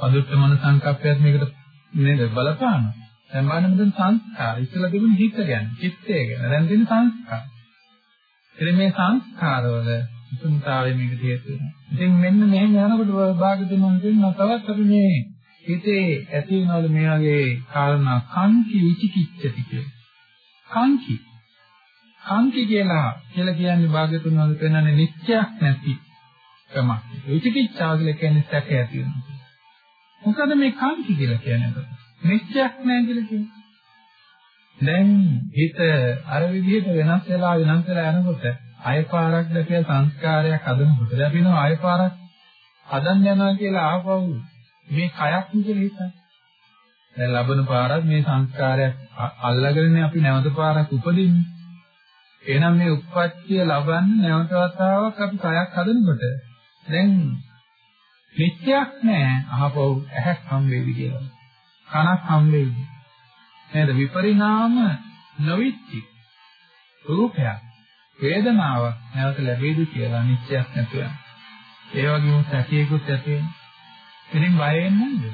අදුත්තමන සංකප්පයත් මේකට නේද බලපාන දැන් බලන්න මෙතන සංස්කාර ඉස්සලා තිබුණ හිත ගැන, චිත්තය ගැන. දැන් තියෙන සංස්කාර. ඉතින් මේ සංස්කාරවල සුන්තාවේ මේක හේතු වෙනවා. ඉතින් මෙන්න මෙහෙම යනකොට භාගතුන් වහන්සේ තවත් අපි මේ හිතේ ඇති වෙනවලු මේ වගේ කාරණා කංකි විචිකිච්ඡති කියලා. කංකි. කංකි කියලා කියලා කියන්නේ භාගතුන් වහන්සේ පෙන්වන්නේ නිත්‍යක් නැති ක්‍රමයක්. විචිකිච්ඡාව කියලා කියන්නේ සැක ඇති වෙනවා. මොකද මේ කංකි කියලා කියන්නේ? නිත්‍යක් නැහැ කියලා කියන්නේ. දැන් හිත අර විදිහට වෙනස් වෙලා වෙනස් වෙලා යනකොට අය පාරක් දැකිය සංස්කාරයක් හදනකොට ලැබෙනවා අය පාරක් හදන්න යනවා කියලා ආපහු මේ කයක් කියලා හිතන්න. දැන් ලබන පාරක් මේ සංස්කාරයක් අල්ලගෙන අපි නැවත පාරක් උපදින්නේ. එහෙනම් මේ උප්පත්තිය ලබන්න නැවත වතාවක් අපි කයක් හදනකොට දැන් නිත්‍යක් නෑ අහපො ඇහක් හම් වේවි කියලා. කනක් හම් වේවි. නේද විපරිණාම නොවිච්චි රූපයක් වේදනාවක් නැවත ලැබෙයිද කියලා නිශ්චයක් නැතුව යනවා. ඒ වගේම සැකේකුත් ඇති වෙනවා. ඉතින් බය වෙන්නේ නැද්ද?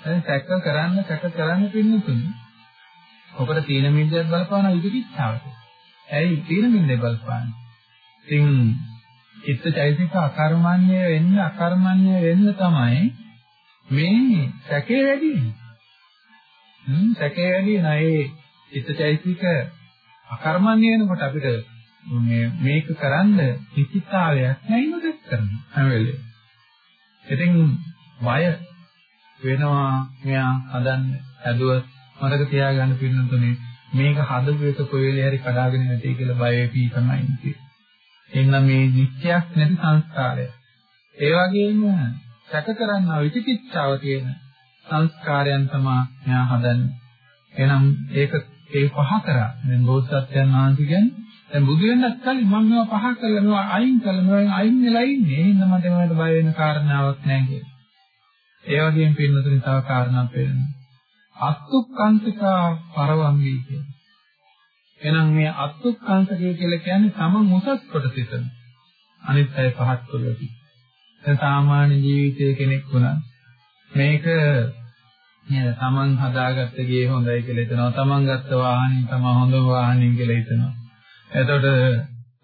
දැන් සැක කරන්න සැක කරන්න පින්නතුනි. ඔකට තීන මිද්දයක් බලපාන විදිකිච්ඡාවට. ඇයි තීන මිද්දේ බලපාන්නේ? ඉතින් චිත්තචෛතසික අකර්මණ්‍ය වෙන්න අකර්මණ්‍ය වෙන්න තමයි මේ සැකේ වැඩි වෙන්නේ. හ්ම් සැකේ වැඩි නයි චිත්තචෛතසික අකර්මණ්‍ය වෙනකොට අපිට මේ මේක කරන්න කිසිතාවයක් නැහැ නේද කරන්නේ හැම වෙලේම. ඉතින් බය වෙනවා මෙයා හදන්න හැදුවත් මතක තියාගන්න පින්නතුනේ මේක හදපු එක කොහෙලේ හරි කඩාගෙන නැtei කියලා බය වෙපී තමයි ඉන්නේ. එන්න මේ නිත්‍යක් නැති සංස්කාරය. ඒ වගේම සැක කරන්නා විචිකිච්ඡාව තියෙන සංස්කාරයන් තමයි මෙයා හදන්නේ. එහෙනම් ඒක ඒ පහ කරා. දැන් බෝසත්යන් වහන්සේ කියන්නේ දැන් බුදු වෙන්නත් කලින් මම මේවා පහ කරලා මේවා අයින් කළා මේවා අයින් වෙලා ඉන්නේ. එහෙනම් මට මේවට බය වෙන කාරණාවක් නැහැ කියලා. ඒ වගේම පින්නතුනි තව කාරණාවක් වෙනවා. අත්ුක්කාන්තිකා පරවම්වි කියන්නේ. එහෙනම් මේ අත්ුක්කාන්තකය කියලා කියන්නේ තමන් උසස් කොට සිතන. අනිත් අය පහත් කරලා දැන් සාමාන්‍ය ජීවිතයේ කෙනෙක් වුණා මේක නේද තමන් හදාගත්ත ගේ හොඳයි කියලා හිතනවා තමන් ගත්ත වාහනේ තමයි හොඳම වාහනේ කියලා හිතනවා එතකොට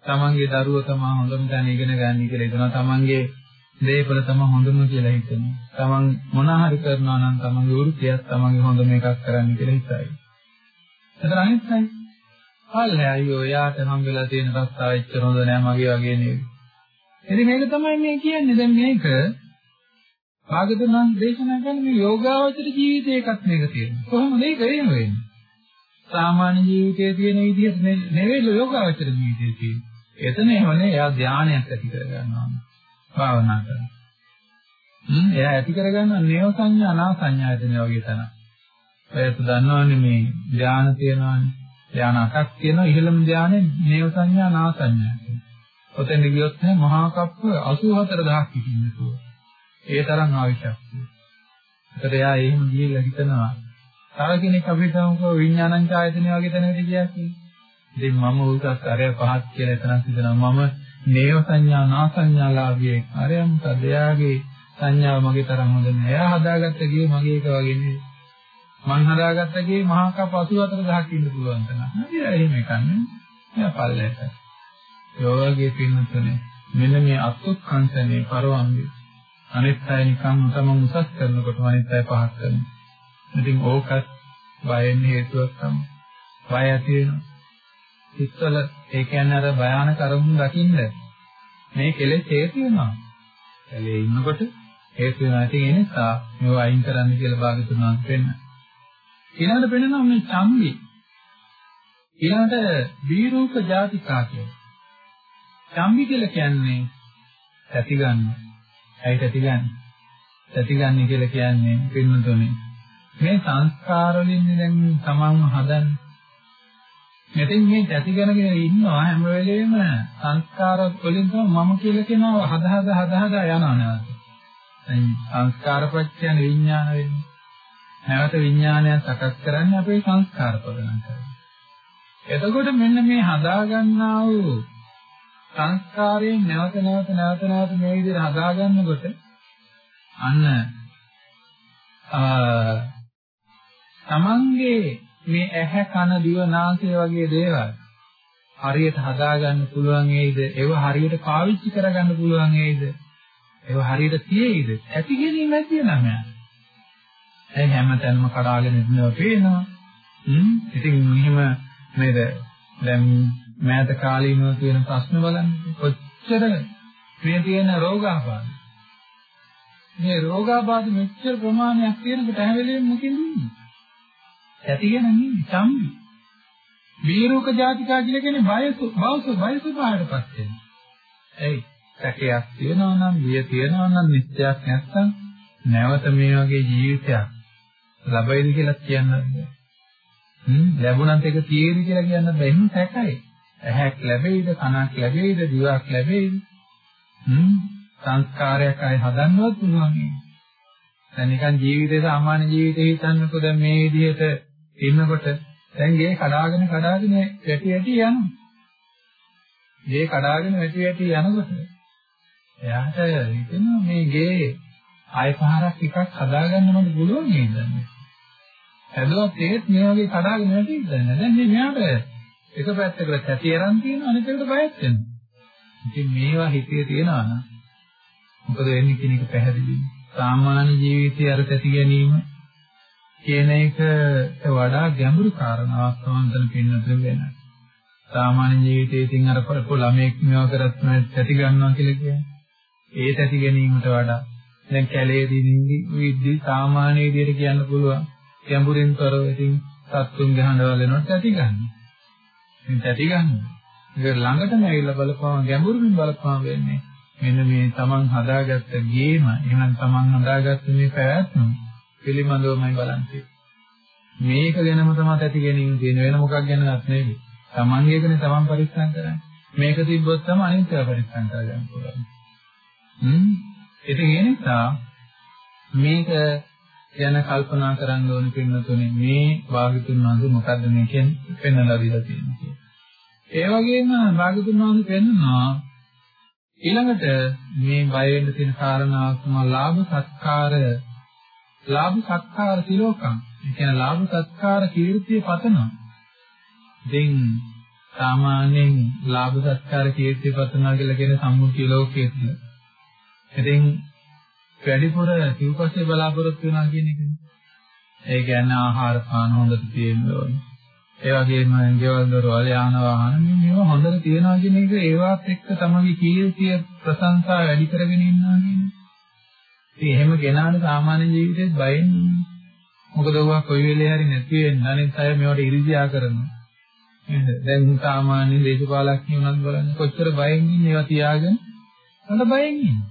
තමන්ගේ දරුවෝ තමයි හොඳම තැන ඉගෙන ගන්න කියලා හිතනවා. තමන්ගේ දේපල තමයි හොඳම කියලා හිතනවා. තමන් මොන හරි කරනවා නම් තමන්ගේ වෘත්තියක් තමන්ගේ හොඳම එකක් කරන්න කියලා හිතයි. එතන අනිත් අය හල්ලා අයියෝ යාට හම් වෙලා තියෙන රස්තාව එච්චර හොඳ නෑ මගේ වගේ නෙවෙයි. ඉතින් මේක තමයි මේ කියන්නේ. දැන් මේක භාගතුන් දේශනා කරන මේ යෝගාවචර ජීවිතේ එකක් මේක තියෙනවා. කොහොමද? ඒක එහෙම වෙන්නේ? සාමාන්‍ය ජීවිතයේ තියෙන විදිහට නෙවෙයි යෝගාවචර ජීවිතයේ තියෙන්නේ. එතන එහෙමනේ එයා ධානයක් ඇති කර ගන්නවා. භාවනා කරනවා. හ්ම් එයා ඇති කර ගන්නවා නේව සංඥා අනා සංඥායතන වගේ තන. ඔයත් දන්නවනේ මේ ධාන තියනවානේ. ධාන අටක් තියෙනවා ඉහළම ධානයේ නේව සංඥා අනා සංඥායතන. ඔතෙන් ගියොත් නේ මහා කප්ප 84000ක් ඉතින්නකෝ. ඒ තරම් ආවිෂක්. ඒකට එයා එහෙම ගිහිල්ලා හිතනවා. තව කෙනෙක් අපිට සමකෝ විඥානං ඡායතනෙ වගේ තැනකට ගියා කියලා. ඉතින් මම උල්කස් අරය පහත් කියලා එතනක් හිතනවා. මම නේව සංඥා නා සංඥාලාභියෙක්. අරයම් තදයාගේ සංඥාව මගේ තරම් හොඳ නෑ. එයා හදාගත්ත ගේ මගේ එක වගේ නෙවෙයි. මං හදාගත්ත ගේ මහා කප 84000ක් ඉන්න පුළුවන් තරම්. නේද? එහෙම එකන්නේ. එයා පල්ලයට. යෝගයේ පින්නතුනේ මෙන්න මේ අත්ුක්ඛංශනේ පරවම්බි අනිත් අය නිකන් තමන් උසස් කරනකොට අනිත් අය පහත් කරනවා. ඉතින් ඕකත් බයෙන් හේතුවක් තමයි. බය ඇති වෙනවා. හිතවල ඒ කියන්නේ අර භයානක අරමුණු දකින්න මේ කෙලෙස් හේතු වෙනවා. එලේ ඉන්නකොට හේතු වෙනවා. ඉතින් ඒ නිසා මේව අයින් කරන්න කියලා භාගතුන් වහන්සේ වෙන්න. ඊළඟට පෙන්නනවා මේ චම්බි. ඊළඟට බීරූප ජාතිකා කියලා. චම්බි කියලා කියන්නේ ඇති ගන්න. ඇයි ඇති ගන්න? ඇති ගන්න කියලා කියන්නේ පින්නතුනේ. මේ සංස්කාර වලින් දැන් තමන්ව හදන්නේ. මෙතෙන් මේ ඇති ගන්නගෙන ඉන්නවා හැම වෙලෙම සංස්කාර වලින් තමයි මම කියලා කියනවා හද හද හද හද යනවා නේද? දැන් සංස්කාරපච්චය විඥාන වෙන්නේ. නැවත විඥානය සකස් කරන්නේ අපේ සංස්කාර පදනම් කරගෙන. එතකොට මෙන්න මේ හදා ගන්නා වූ සංස්කාරයෙන් නැවත නැවත නැවත නැවත මේ විදිහට හදාගන්නකොට අන්න තමන්ගේ මේ ඇහැ කන දිව නාසය වගේ දේවල් හරියට හදාගන්න පුළුවන් වේද? ඒව හරියට පාවිච්චි කරගන්න පුළුවන් වේද? ඒව හරියට තියෙයිද? ඇති ගැනීම ඇති නම. ඒ හැමතැනම කඩාගෙන ඉන්නවා පේනවා. හ්ම්. ඉතින් මෙහෙම නේද? දැන් මෑත කාලීනව තියෙන ප්‍රශ්න බලන්න. කොච්චර මේ තියෙන රෝගාබාධ. මේ රෝගාබාධ මෙච්චර ප්‍රමාණයක් තියෙනකොට හැම වෙලෙම මොකෙන්ද ඉන්නේ? ඇතිගෙන නෙමෙයි, සම්මි. වීරෝක ජාතිකා කියලා කියන්නේ බයස බවස බයස පාඩපත් වෙනවා. එයි සැකයක් තියනවා නම් විය තියනවා නම් නිත්‍යක් නැත්තම් නැවත මේ වගේ ජීවිතයක් ලැබෙයිද කියලා කියන්න බෑ. හ්ම් ලැබුණත් ඒක තියෙයිද කියලා කියන්න බෑ. එහෙනම් සැකයි. ඇහැක් ලැබෙයිද කනක් ලැබෙයිද දිවක් ලැබෙයිද? හ්ම් සංස්කාරයක් අය හදන්නවත් පුළුවන් නේ. දැන් නිකන් ජීවිතේ සාමාන්‍ය ජීවිතේ හිතන්නකෝ දැන් මේ විදිහට ඉන්නකොට දැන් ගේ කඩාගෙන කඩාගෙන වැටි වැටි යනවා. ගේ කඩාගෙන වැටි වැටි යනකොට එයාට හිතෙනවා මේ ගේ ආය පහරක් එකක් හදාගන්න මට පුළුවන් නේද? හැදුවත් ඒත් මේ වගේ කඩාගෙන වැටි ඉඳන්නේ. දැන් මේ මෙයාට එක පැත්තකට කැටි අරන් තියෙනවා අනිත් පැත්තට බයත් වෙනවා. ඉතින් මේවා හිතේ තියනවා නම් මොකද වෙන්නේ කියන එක පැහැදිලියි. සාමාන්‍ය ජීවිතයේ අර තැති ගැනීම කියන එකට වඩා ගැඹුරු කාරණාවක් සම්බන්ධන පින්නතුන් වෙන. සාමාන්‍ය ජීවිතයේ ඉතින් අර පොළ ළමෙක් මේවා කරත් තැති ගන්නවා කියලා කියන්නේ. ඒ තැති ගැනීමට වඩා දැන් කැලේදී විද්දි සාමාන්‍ය විදිහට කියන්න පුළුවන්. ගැඹුරින් කරව ඉතින් සත්තුන්ගේ හඬවල් වෙනකොට තැති ගන්න. ඉතින් තැති ගන්න. ඒක ළඟටම ඇවිල්ලා බලපුවම ගැඹුරින් බලපුවම වෙන්නේ මෙන්න මේ තමන් හදාගත්ත ගේම එහෙනම් තමන් හදාගත්ත මේ පැවැත්ම පිළිබඳවමයි බලන්නේ. මේක ගැනම තමයි ඇති ගැනීම තියෙන වෙන මොකක් ගැනවත් නෙවෙයි. තමන්ගේ එකනේ තමන් පරිස්සම් කරන්නේ. මේක තිබ්බොත් තමයි අනිත් ඒවා පරිස්සම් කරගන්න පුළුවන්. හ්ම්. ඉතින් ඒ නිසා මේක ගැන කල්පනා කරන්න ඕන පින්නතුනේ මේ භාගතුන් වහන්සේ මොකද්ද මේ කියන්නේ පෙන්වලා දීලා තියෙන්නේ. ඒ වගේම භාගතුන් වහන්සේ පෙන්වනවා ඊළඟට මේ බය වෙන්න තියෙන කාරණාවක් තමයි ලාභ සත්කාර ලාභ සත්කාර තිලෝකම්. ඒ කියන්නේ ලාභ සත්කාර කීර්තිය පතනවා. ඉතින් සාමාන්‍යයෙන් ලාභ සත්කාර කීර්තිය පතනවා කියලා කියන සම්මුතිය ලෝකයේ තියෙන. ඉතින් වැඩිපුර සිව්පස්සේ බලාපොරොත්තු වෙනවා කියන එක. ඒ කියන්නේ ආහාර පාන හොඳට තියෙන්න ඕනේ. ඒ වගේම ගෙවල් දොරවල් යාන වාහන මේවා හොඳට තියනවා කියන එක ඒවත් එක්ක තමයි කීර්තිය ප්‍රශංසා වැඩි කරගෙන ඉන්නවා කියන්නේ. ඉතින් එහෙම කෙනාට සාමාන්‍ය ජීවිතේත් බයෙන් මොකද ඔවා කොයි වෙලේ හරි නැති වෙන්න අනිත් අය මේවට ඉරිසියා කරනවා. නේද? දැන් සාමාන්‍ය දේශපාලඥයෝ උනත් බලන්න කොච්චර බයෙන් ඉන්නේ ඒවා තියාගෙන. අන්න බයෙන් ඉන්නේ.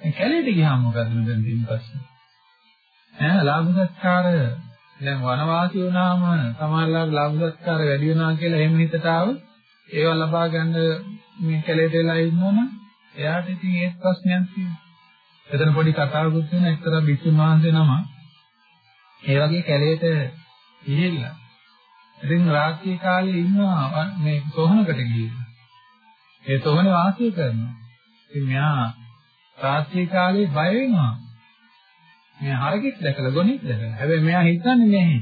දැන් කැලේට ගියාම මොකද දැන් තියෙන ප්‍රශ්නේ? ඈ ලාභ සත්කාර දැන් වනවාසී වුණාම සමහරවිට ලාභ සත්කාර වැඩි වෙනවා කියලා එහෙම හිතට ආව ඒවා ලබා ගන්න මේ කැලේට වෙලා ඉන්නවනම් එයාට ඉතින් ඒත් ප්‍රශ්නයක් තියෙනවා. එතන පොඩි කතාවකුත් වෙන එක්තරා බිස්සුන් වහන්සේ නම ඒ වගේ කැලේට ගිහිල්ලා ඉතින් රාත්‍රී කාලේ ඉන්නවා මේ සොහනකට ගිහිල්ලා. ඒ සොහන වාසය කරනවා. ඉතින් මෙයා රාත්‍රී කාලේ බය වෙනවා. මේ හරකෙක් දැකලා ගොනෙක් දැකලා. හැබැයි මෙයා හිතන්නේ නැහැ.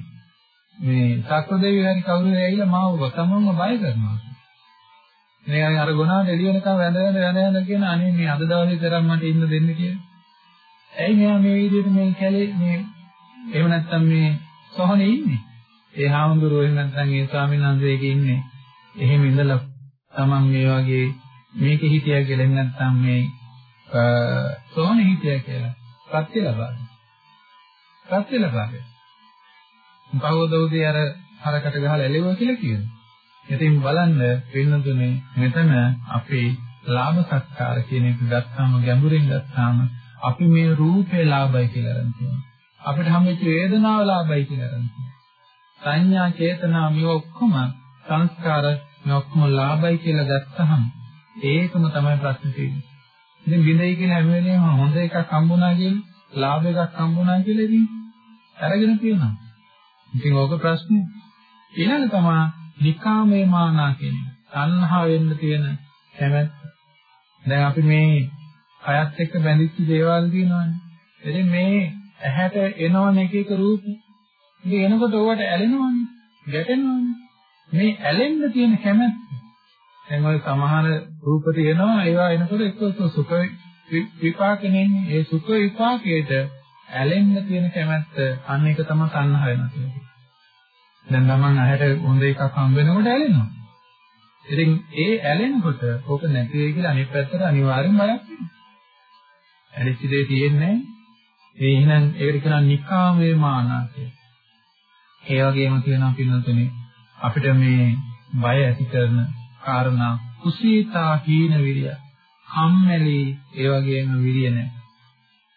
මේ සක්‍රදේවිය හරි කවුරු හරි ඇවිල්ලා මාව තමන්ව බය කරනවා. මේ අර ගොනාට එළිය වෙනකම් වැඳ වැඳ වැඳ වැඳ කියන අනේ මේ අද දවසේ තරම් මට ඉන්න දෙන්න කියලා. ඇයි මෙයා මේ විදිහට මේ කැලේ මේ එහෙම නැත්තම් මේ සොහනේ ඉන්නේ? ඒ හාමුදුරුවෝ එහෙම නැත්තම් ඒ ස්වාමීන් වහන්සේක ඉන්නේ. එහෙම ඉඳලා තමන් මේ වගේ මේක හිතියා කියලා එහෙම නැත්තම් මේ සොහනේ හිතියා කියලා සත්‍ය ලබා සත්‍ය ලබන්නේ. කවුද උදේ අර හරකට ගහලා එළෙවුවා කියලා කියනවා. ඉතින් බලන්න පින්නතුනේ මෙතන අපේ ලාභ සත්කාර කියන එක ගත්තාම ගැඹුරින් ගත්තාම අපි මේ රූපේ ලාභයි කියලා අරන් තියෙනවා. අපිට හම්බෙච්ච වේදනාව ලාභයි කියලා අරන් තියෙනවා. සංඥා චේතනා මේ ඔක්කොම සංස්කාර මේ ඔක්කොම ලාභයි කියලා ගත්තහම ඒකම තමයි ප්‍රශ්නේ තියෙන්නේ. ඉතින් විඳයි කියන හැම වෙලේම හොඳ එකක් හම්බුණා කියලා ලාභ එකක් හම්බුණා කියලා ඉතින් අරගෙන තියෙනවා. ඉතින් ඕක ප්‍රශ්නේ. ඊළඟ තමයි නිකාමේ මානා කියන්නේ. තණ්හා වෙන්න තියෙන කැමැත්ත. දැන් අපි මේ කයත් එක්ක බැඳිච්ච දේවල් තියෙනවානේ. ඉතින් මේ ඇහැට එනවන එක එක රූප. ඉතින් එනකොට ඕවට ඇලෙනවනේ, ගැටෙනවනේ. මේ ඇලෙන්න තියෙන කැමැත්ත. දැන් ඔය සමහර රූප තියෙනවා ඒවා එනකොට එක්ක සුඛ විපාකනේ. ඒ සුඛ විපාකයේට ඇලෙන්න තියෙන කැමැත්ත අන්න ඒක තමයි තණ්හා වෙනවා කියන්නේ. දැන් තමන් ඇහැට හොඳ එකක් හම් වෙනකොට ඇලෙනවා. ඉතින් ඒ ඇලෙනකොට ඕක නැති වෙයි කියලා අනිත් පැත්තට අනිවාර්යෙන් බයක් වෙනවා. ඇලිච්ච දේ තියෙන්නේ ඒ එහෙනම් ඒකට කියනවා නිකාමේ මානසය. ඒ වගේම කියනවා පින්නතුනේ අපිට මේ බය ඇති කරන කාරණා කුසීතා හීන විරිය. කම්මැලි ඒ වගේම විරිය නැහැ.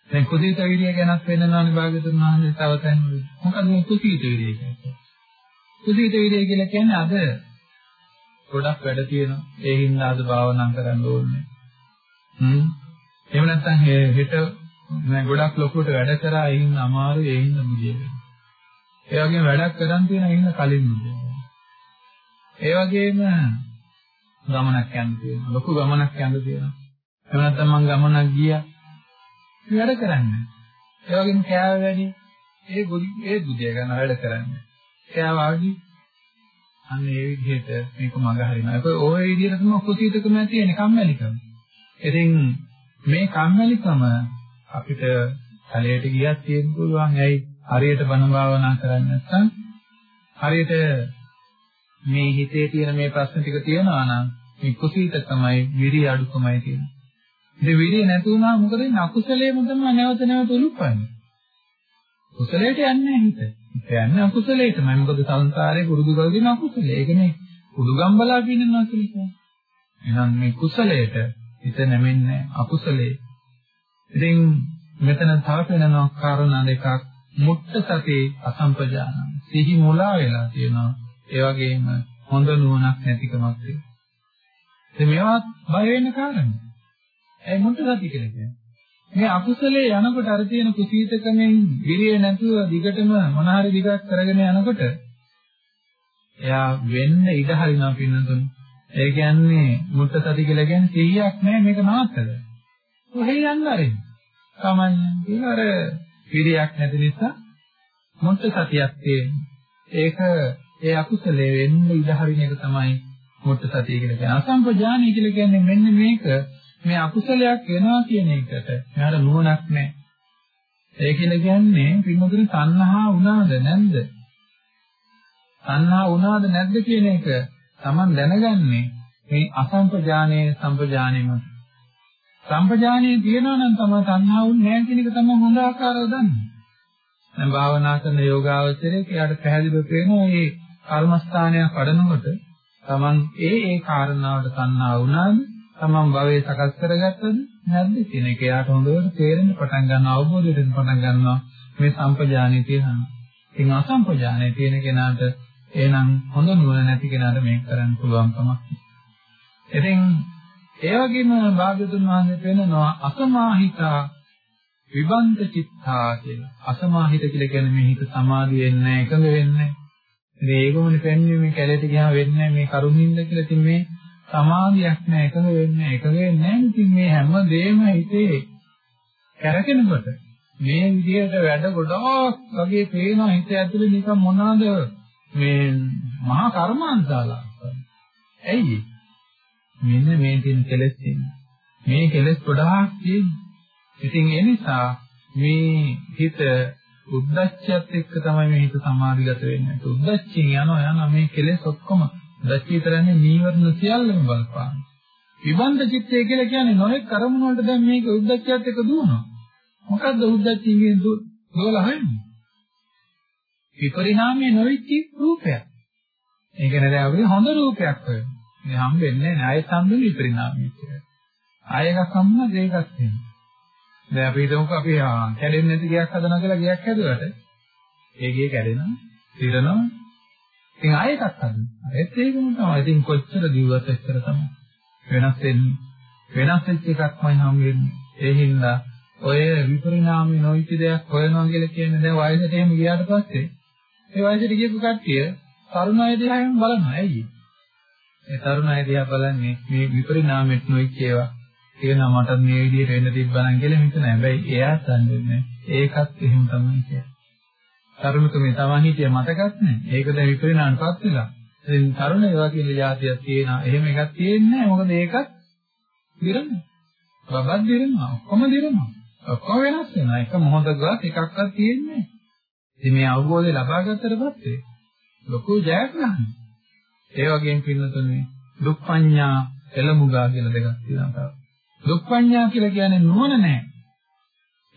දැන් කුසීත විරිය ගැනත් වෙනවානේ භාගතුන් වහන්සේ තව තැන්වල. මොකද මේ කුසීත විරිය කියන්නේ? කුසීත විරිය කියලා කියන්නේ අද ගොඩක් වැඩ තියෙනවා. ඒ හින්දා අද භාවනා කරන්න ඕනේ. හ්ම්. එහෙම නැත්නම් හෙට මම ගොඩක් ලොකුට වැඩ කරා ඒ හින්දා අමාරුයි ඒ හින්දා මුදිය වෙනවා. ඒ වගේම වැඩක් කරන් තියෙන ඒ හින්දා කලින් මුදිය වෙනවා. ඒ වගේම ගමනක් යන්න තියෙනවා. ලොකු ගමනක් යන්න තියෙනවා. එහෙම නැත්නම් මම ගමනක් ගියා. වැඩ කරන්නේ. ඒ වගේම කෑව වැඩි ඒ බුදි ඒ බුදිය ගන්න වැඩ කරන්නේ. කෑව ආවි අන්න ඒ විදිහට මේක මඟ හරිනවා. ඒක ওই විදිහට තමයි කුසීතකම තියෙන කම්මැලිකම. ඉතින් මේ කම්මැලිකම අපිට කලයට ගියත් තියෙන්න පුළුවන්. ඇයි හරියට බණ භාවනා කරන්නේ නැත්නම් හරියට මේ හිතේ තියෙන මේ ප්‍රශ්න ටික තියෙනවා නම් මේ කුසීතකමයි විරිය අඩුකමයි තියෙන්නේ. ඉතින් විරිය නැති වුණා මොකද වෙන්නේ? අකුසලයේම තමයි නැවත නැවත උලුප්පන්නේ. කුසලයට යන්නේ හිත. හිත යන්නේ අකුසලයටමයි. මොකද සංසාරේ පුරුදු කරගෙන අකුසලයේ. ඒකනේ උඩුගම් බලා පින්නනවා කියන්නේ. එහෙනම් මේ කුසලයට හිත නැමෙන්නේ අකුසලයේ. ඉතින් මෙතන තව වෙනවා කාරණා දෙකක්. මුට්ට සතේ අසම්පජාන. සිහි මුලා වෙලා තියෙනවා. ඒ වගේම හොඳ නුවණක් නැතිකමක් තියෙනවා. ඉතින් මේවත් බය වෙන්න කාරණා. ඒ මුට්ට සති කියලා කියන්නේ. මේ අකුසලයේ යනකොට අර තියෙන කුසීතකමෙන් විරිය නැතුව දිගටම මොන හරි දිගක් කරගෙන යනකොට එයා වෙන්න ඉඩ හරිනවා පින්නතුන්. ඒ කියන්නේ මුත්ත සති කියලා කියන්නේ 100ක් නෑ මේක නවත්තද. කොහේ යන්න ආරෙන්නේ? සාමාන්‍යයෙන් කියන අර විරියක් නැති නිසා මුත්ත සතියක් තියෙන්නේ. ඒක ඒ අකුසලයේ වෙන්න ඉඩ හරින එක තමයි මුත්ත සතිය කියලා කියන්නේ. අසම්පජානීය කියලා කියන්නේ මෙන්න මේක මේ අකුසලයක් වෙනවා කියන එකට එයාට නුවණක් නැහැ. ඒ කියලා කියන්නේ පින්වතුනි තණ්හා වුණාද නැද්ද? තණ්හා වුණාද නැද්ද කියන එක Taman දැනගන්නේ මේ අසම්පජානයේ සම්පජානෙම. සම්පජානයේ තියෙනවා නම් තමයි තණ්හා වුන්නේ නැහැ කියන එක තමයි හොඳ ආකාරව දන්නේ. දැන් භාවනා කරන යෝගාවචරයේ එයාට පැහැදිලිව පේනවා මේ කර්මස්ථානයක් වඩනකොට Taman ඒ ඒ කාරණාවට තණ්හා වුණාද තමන් භවයේ සකස් කරගත්තද නැද්ද කියන එක යාට හොඳට තේරෙන්න පටන් ගන්නවා අවබෝධ වෙන්න පටන් ගන්නවා මේ සම්පජානිය තියෙනවා. ඉතින් අසම්පජානිය තියෙන කෙනාට එහෙනම් හොඳ නුවණ නැති කෙනාට මේක කරන්න පුළුවන් කමක් ඉතින් ඒ වගේම භාග්‍යතුන් වහන්සේ පෙන්නනවා අසමාහිතා විබන්ත චිත්තා කියලා. අසමාහිත කියලා කියන්නේ මේ හිත සමාධිය වෙන්නේ එකඟ වෙන්නේ. ඉතින් ඒකමනේ පෙන්වන්නේ මේ කැලේට ගියාම වෙන්නේ මේ කරුණින්ද කියලා. ඉතින් මේ සමාධියක් නැහැ එකඟ වෙන්නේ එකඟ වෙන්නේ නැහැ ඉතින් මේ හැම දෙයක්ම හිතේ කැරකෙනකොට මේ විදිහට වැඩ ගොඩාක් වගේ පේනවා හිත ඇතුලේ නිකන් මොනවාද මේ මහා කර්මාන්තාලා ඇයි මෙන්න මේ තියෙන කෙලෙස් තියෙන්නේ මේ කෙලෙස් ගොඩාක් තියෙන්නේ ඉතින් ඒ නිසා මේ හිත උද්දච්චයත් එක්ක තමයි මේ හිත සමාධිගත වෙන්නේ උද්දච්චයෙන් යනවා යනවා මේ කෙලෙස් ඔක්කොම දච්චීතරන්නේ නීවරණ සියල්ලම බලපාන. විබන්ධ චිත්තය කියලා කියන්නේ නොයෙක් කරමුණු වලට දැන් මේක උද්දච්චයත් එක්ක දුවනවා. මොකද්ද උද්දච්චයෙන් දුවලා හරින්නේ? විපරිණාමයේ නොවිච්ච රූපයක්. ඒ කියන්නේ දැන් අපිට හොඳ රූපයක් හොයනවා. මේ හම්බෙන්නේ නැහැ ආයෙත් හම්බෙන්නේ විපරිණාමයේ කියලා. ආයෙ එකක් හම්බුනද ඒකක් තියෙනවා. දැන් අපි හිතමුකෝ අපි කැඩෙන්නේ නැති ගයක් හදනවා කියලා ගයක් හැදුවට ඒ ගේ කැඩෙනවා, පිරෙනවා, ඉතින් ආයෙ එකක් හදන්න. ඒත් ඒකම තමයි. ඉතින් කොච්චර දිව්වත් එච්චර තමයි. වෙනස් වෙන්නේ. වෙනස් වෙච්ච එකක්මයි හම් වෙන්නේ. ඒ හින්දා ඔය විපරිණාමී නොවිච්ච දෙයක් හොයනවා කියලා කියන්නේ දැන් වයසට එහෙම ගියාට පස්සේ ඒ වයසට ගියපු කට්ටිය තරුණ අය දිහාම බලනවා. ඇයි? ඒ තරුණ අය දිහා බලන්නේ මේ විපරිණාමයට නොවිච්ච ඒවා. කියනවා මට මේ විදිහට වෙන්න තිබ්බනම් කියලා හිතන හැබැයි එයා දන්නේ ඒකත් එහෙම තමයි කියන්නේ. තරුණකමේ තමන් හිටිය මතකත් නැහැ. ඒක දැන් විපරිණාමපත් වෙලා. ඉතින් තරුණ ඒවා කියලා જાතියක් තියෙනවා. එහෙම එකක් තියෙන්නේ නැහැ. මොකද ඒකත් දිරනවා. බබත් දිරනවා. ඔක්කොම දිරනවා. ඔක්කොම වෙනස් වෙනවා. එක මොහොතකවත් එකක්වත් තියෙන්නේ නැහැ. ඉතින් මේ අවබෝධය ලබා ගත්තට පස්සේ ලොකු ජයග්‍රහණයක්. ඒ වගේම පින්නතුනේ දුක්ඛඤ්ඤා එළමුගා කියලා දෙකක් තියෙනවා. දුක්ඛඤ්ඤා කියලා කියන්නේ නුවණ නැහැ.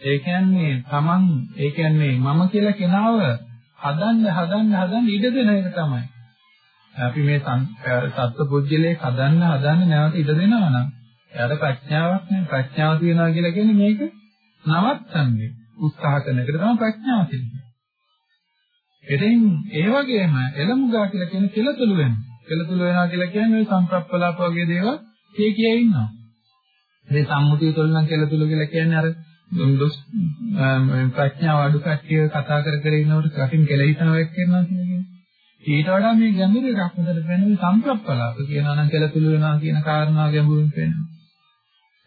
ඒ කියන්නේ Taman ඒ කියන්නේ මම කියලා කෙනාව හදන්න හදන්න හදන්න ඉඩ දෙන එක තමයි. අපි මේ සත්පුජ්‍යලේ හදන්න හදන්න නැවත ඉඩ දෙනවා නම් එයාට ප්‍රඥාවක් නැහැ. ප්‍රඥාව තියනවා කියලා කියන්නේ මේක නවත්තන්නේ. උත්සාහ කරන එකට තමයි ප්‍රඥාව කියන්නේ. එතෙන් ඒ වගේම එළමුගා කියලා කියන කෙලතුළු වෙනවා. කෙලතුළු වෙනවා කියලා කියන්නේ ওই සංප්‍රප්පලාප වගේ දේවල් කිය කිය ඉන්නවා. මේ සම්මුතිය තුළ නම් කෙලතුළු කියලා කියන්නේ අර දුස් ප්‍රඥාව අඩු කට්ටිය කතා කර කර ඉන්නකොට කටින් කෙලෙහිතාවක් කරනවා කියන්නේ. ඊට වඩා මේ ගැඹුරු එකක් මොකද වෙන්නේ සංප්‍රප්පලාප කියනවා නම් කෙලතුළු වෙනවා කියන කාරණාව ගැඹුරින් වෙනවා.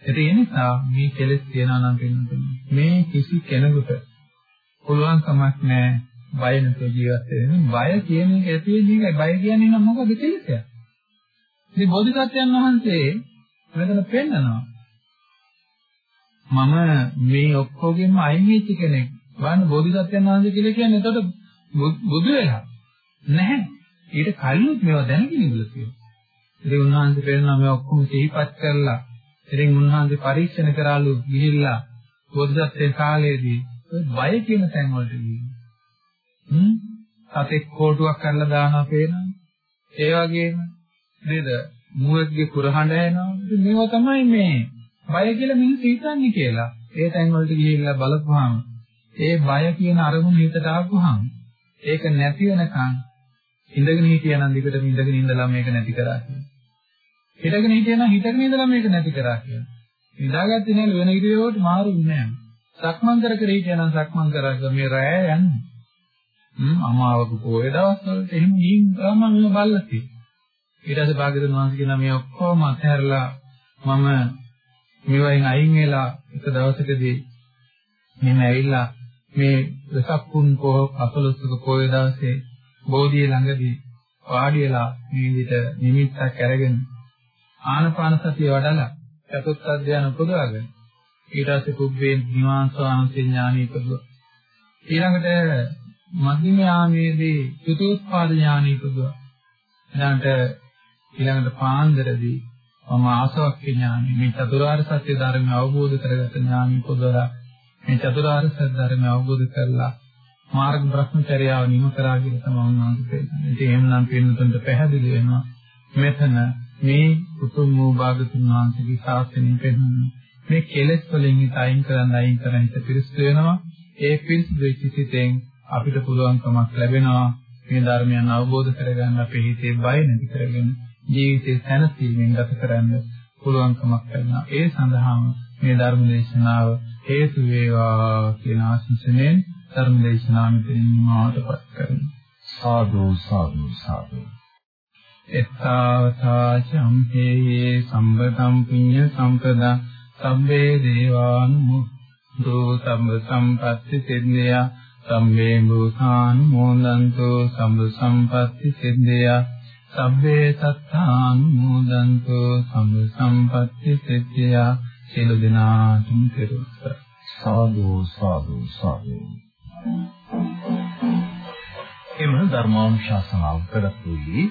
ඒ නිසා මේ කෙලෙස් තියනවා නම් මේ කිසි කෙනෙකුට පුළුවන් කමක් නැහැ බය නැතුව ජීවත් වෙන්න. බය කියන එක ඇති වෙන්නේ බය කියන්නේ නම් මොකද කෙලෙසයක්. ඉතින් බෝධිසත්වයන් වහන්සේ මෙතන පෙන්නනවා. මම මේ ඔක්කොගෙම අයින් වෙච්ච කෙනෙක්. බලන්න බෝධිසත්වයන් වහන්සේ කියලා කියන්නේ එතකොට බුදු වෙලා නැහැ. ඊට කලින් මේවා දැනගෙන ඉඳලා තියෙනවා. ඉතින් උන්වහන්සේ පෙන්නනවා මේ ඔක්කොම සිහිපත් කරලා ඉතින් උන්වහන්සේ පරීක්ෂණ කරාලු ගිහිල්ලා බෝධිසත්වයේ කාලයේදී බය කියන තැන් වලට ගිහින් හ්ම් සතෙක් කෝටුවක් කරලා දානවා පේනවා. ඒ වගේම නේද මුවෙක්ගේ කුරහඬ එනවා. ඉතින් මේවා තමයි මේ බය කියලා මිනිස්සු හිතන්නේ කියලා. ඒ තැන් වලට ගිහිල්ලා බලපුවාම ඒ බය කියන අරමුණ හිතට ආවම ඒක නැති වෙනකන් ඉඳගෙන හිටියනම් දිගටම ඉඳගෙන ඉඳලා මේක නැති කරා කියලා. හිටගෙන හිටියනම් හිටගෙන ඉඳලා මේක නැති කරා කියලා. නිදාගත්තේ නැහැ වෙන ඉරියව්වට මාරු නෑ. සක්මන් කර කර හිටියනම් සක්මන් කරා මේ රෑ යන්නේ. හ්ම් අමාවක පොයේ දවස්වලට එහෙම ගිහින් ගාම මම බල්ලා තියෙනවා. ඊට පස්සේ භාග්‍යවතුන් වහන්සේ කියන මේ ඔක්කොම අතහැරලා මම මේවයින් අයින් වෙලා එක දවසකදී මම ඇවිල්ලා මේ දසක්කුන් පොහ අසලොස්සක පොයේ දවසේ බෝධිය ළඟදී වාඩි වෙලා මේ විදිහට නිමිත්තක් අරගෙන ආනපාන සතිය වඩලා චතුත් අධ්‍යාන උපදවාගෙන ඊට පස්සේ කුබ්බේ නිවාස ස්වාමීන් ඥානෙ ඉපදුවා. ඊළඟට මධ්‍යම යාමේදී චතුත්පාද ඥානෙ ඉපදුවා. ඊළඟට ඊළඟට පාන්දරදී මම ආසවක් ඥානෙ මේ චතුරාර්ය සත්‍ය ධර්මය අවබෝධ කරගත ඥානෙ ඉපදවලා මේ චතුරාර්ය සත්‍ය ධර්මය අවබෝධ කරලා මාර්ග භ්‍රමචර්යාව නිම කරා කියලා තමයි උන්වහන්සේ කියන්නේ. ඉතින් එහෙමනම් පින්නතුන්ට පැහැදිලි වෙනවා මෙතන මේ උතුම් වූ භාගතුන් වහන්සේගේ ශාසනය පෙන්වන්නේ මේ කෙලෙස් වලින් හිත අයින් කරන් අයින් කරන් හිත පිරිසිදු වෙනවා. ඒ පිරිසිදු වෙච්ච සිතෙන් අපිට පුළුවන්කමක් ලැබෙනවා මේ ධර්මයන් අවබෝධ කරගන්න අපේ හිතේ බය නැති කරගෙන ජීවිතේ සැනසීමෙන් ගත කරන්න පුළුවන්කමක් ලැබෙනවා. ඒ සඳහාම මේ ධර්ම දේශනාව හේතු වේවා කියන ආශිර්වාදයෙන් ධර්ම දේශනාව මෙතනින් මාතපත් කරනවා.
සාදු සාදු සාදු
එත්තාවතා චම්පේ සම්බතම් පුඤ්ඤ සම්පදා සම්බේ දේවානුමෝදෝ සම්බ සම්පත්ති සිද්ධියා සම්මේ භූතාන් මොදන්තෝ සම්බ සම්පත්ති සිද්ධියා. සබ්බේ සත්තාන් මොදන්තෝ සම්බ සම්පත්ති සිද්ධියා. සියලු දෙනාටම කෙරුවා
සාදු සාදු සාදු. එම ධර්මානුශාසනාව කරතුයි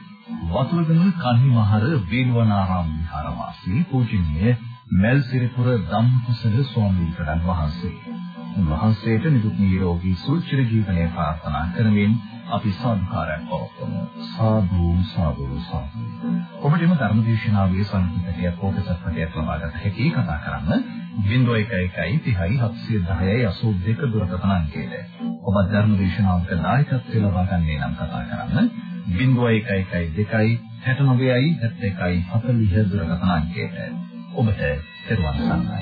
වතුරුගම කන්හිමහර වේලවනාරාම විහාරවාසී පූජනීය මල්සිරිපුර ධම්මකුසල ස්වාමීන් වහන්සේ. උන්වහන්සේට නිදුක් නිරෝගී සුවචිර ජීවනය ප්‍රාර්ථනා කරමින් අපි සාදුකාරයක් පවත්වමු. සාදු සාදු සාදු. ඔබටම ධර්මදේශනාවේ සංකීර්ණයක් පොකසත්පටයක් ලබා ගන්න හැකි කතා කරන්න 0111 30 710 82 දුරකථන අංකයට. ඔබ ධර්මදේශනාවක දායකත්වය ලබා ගන්නේ නම් කතා කරන්න 0112 69යි 71යි 40 දුරකථන අංකයට. ඔබට පෙරවන් සන්නයි.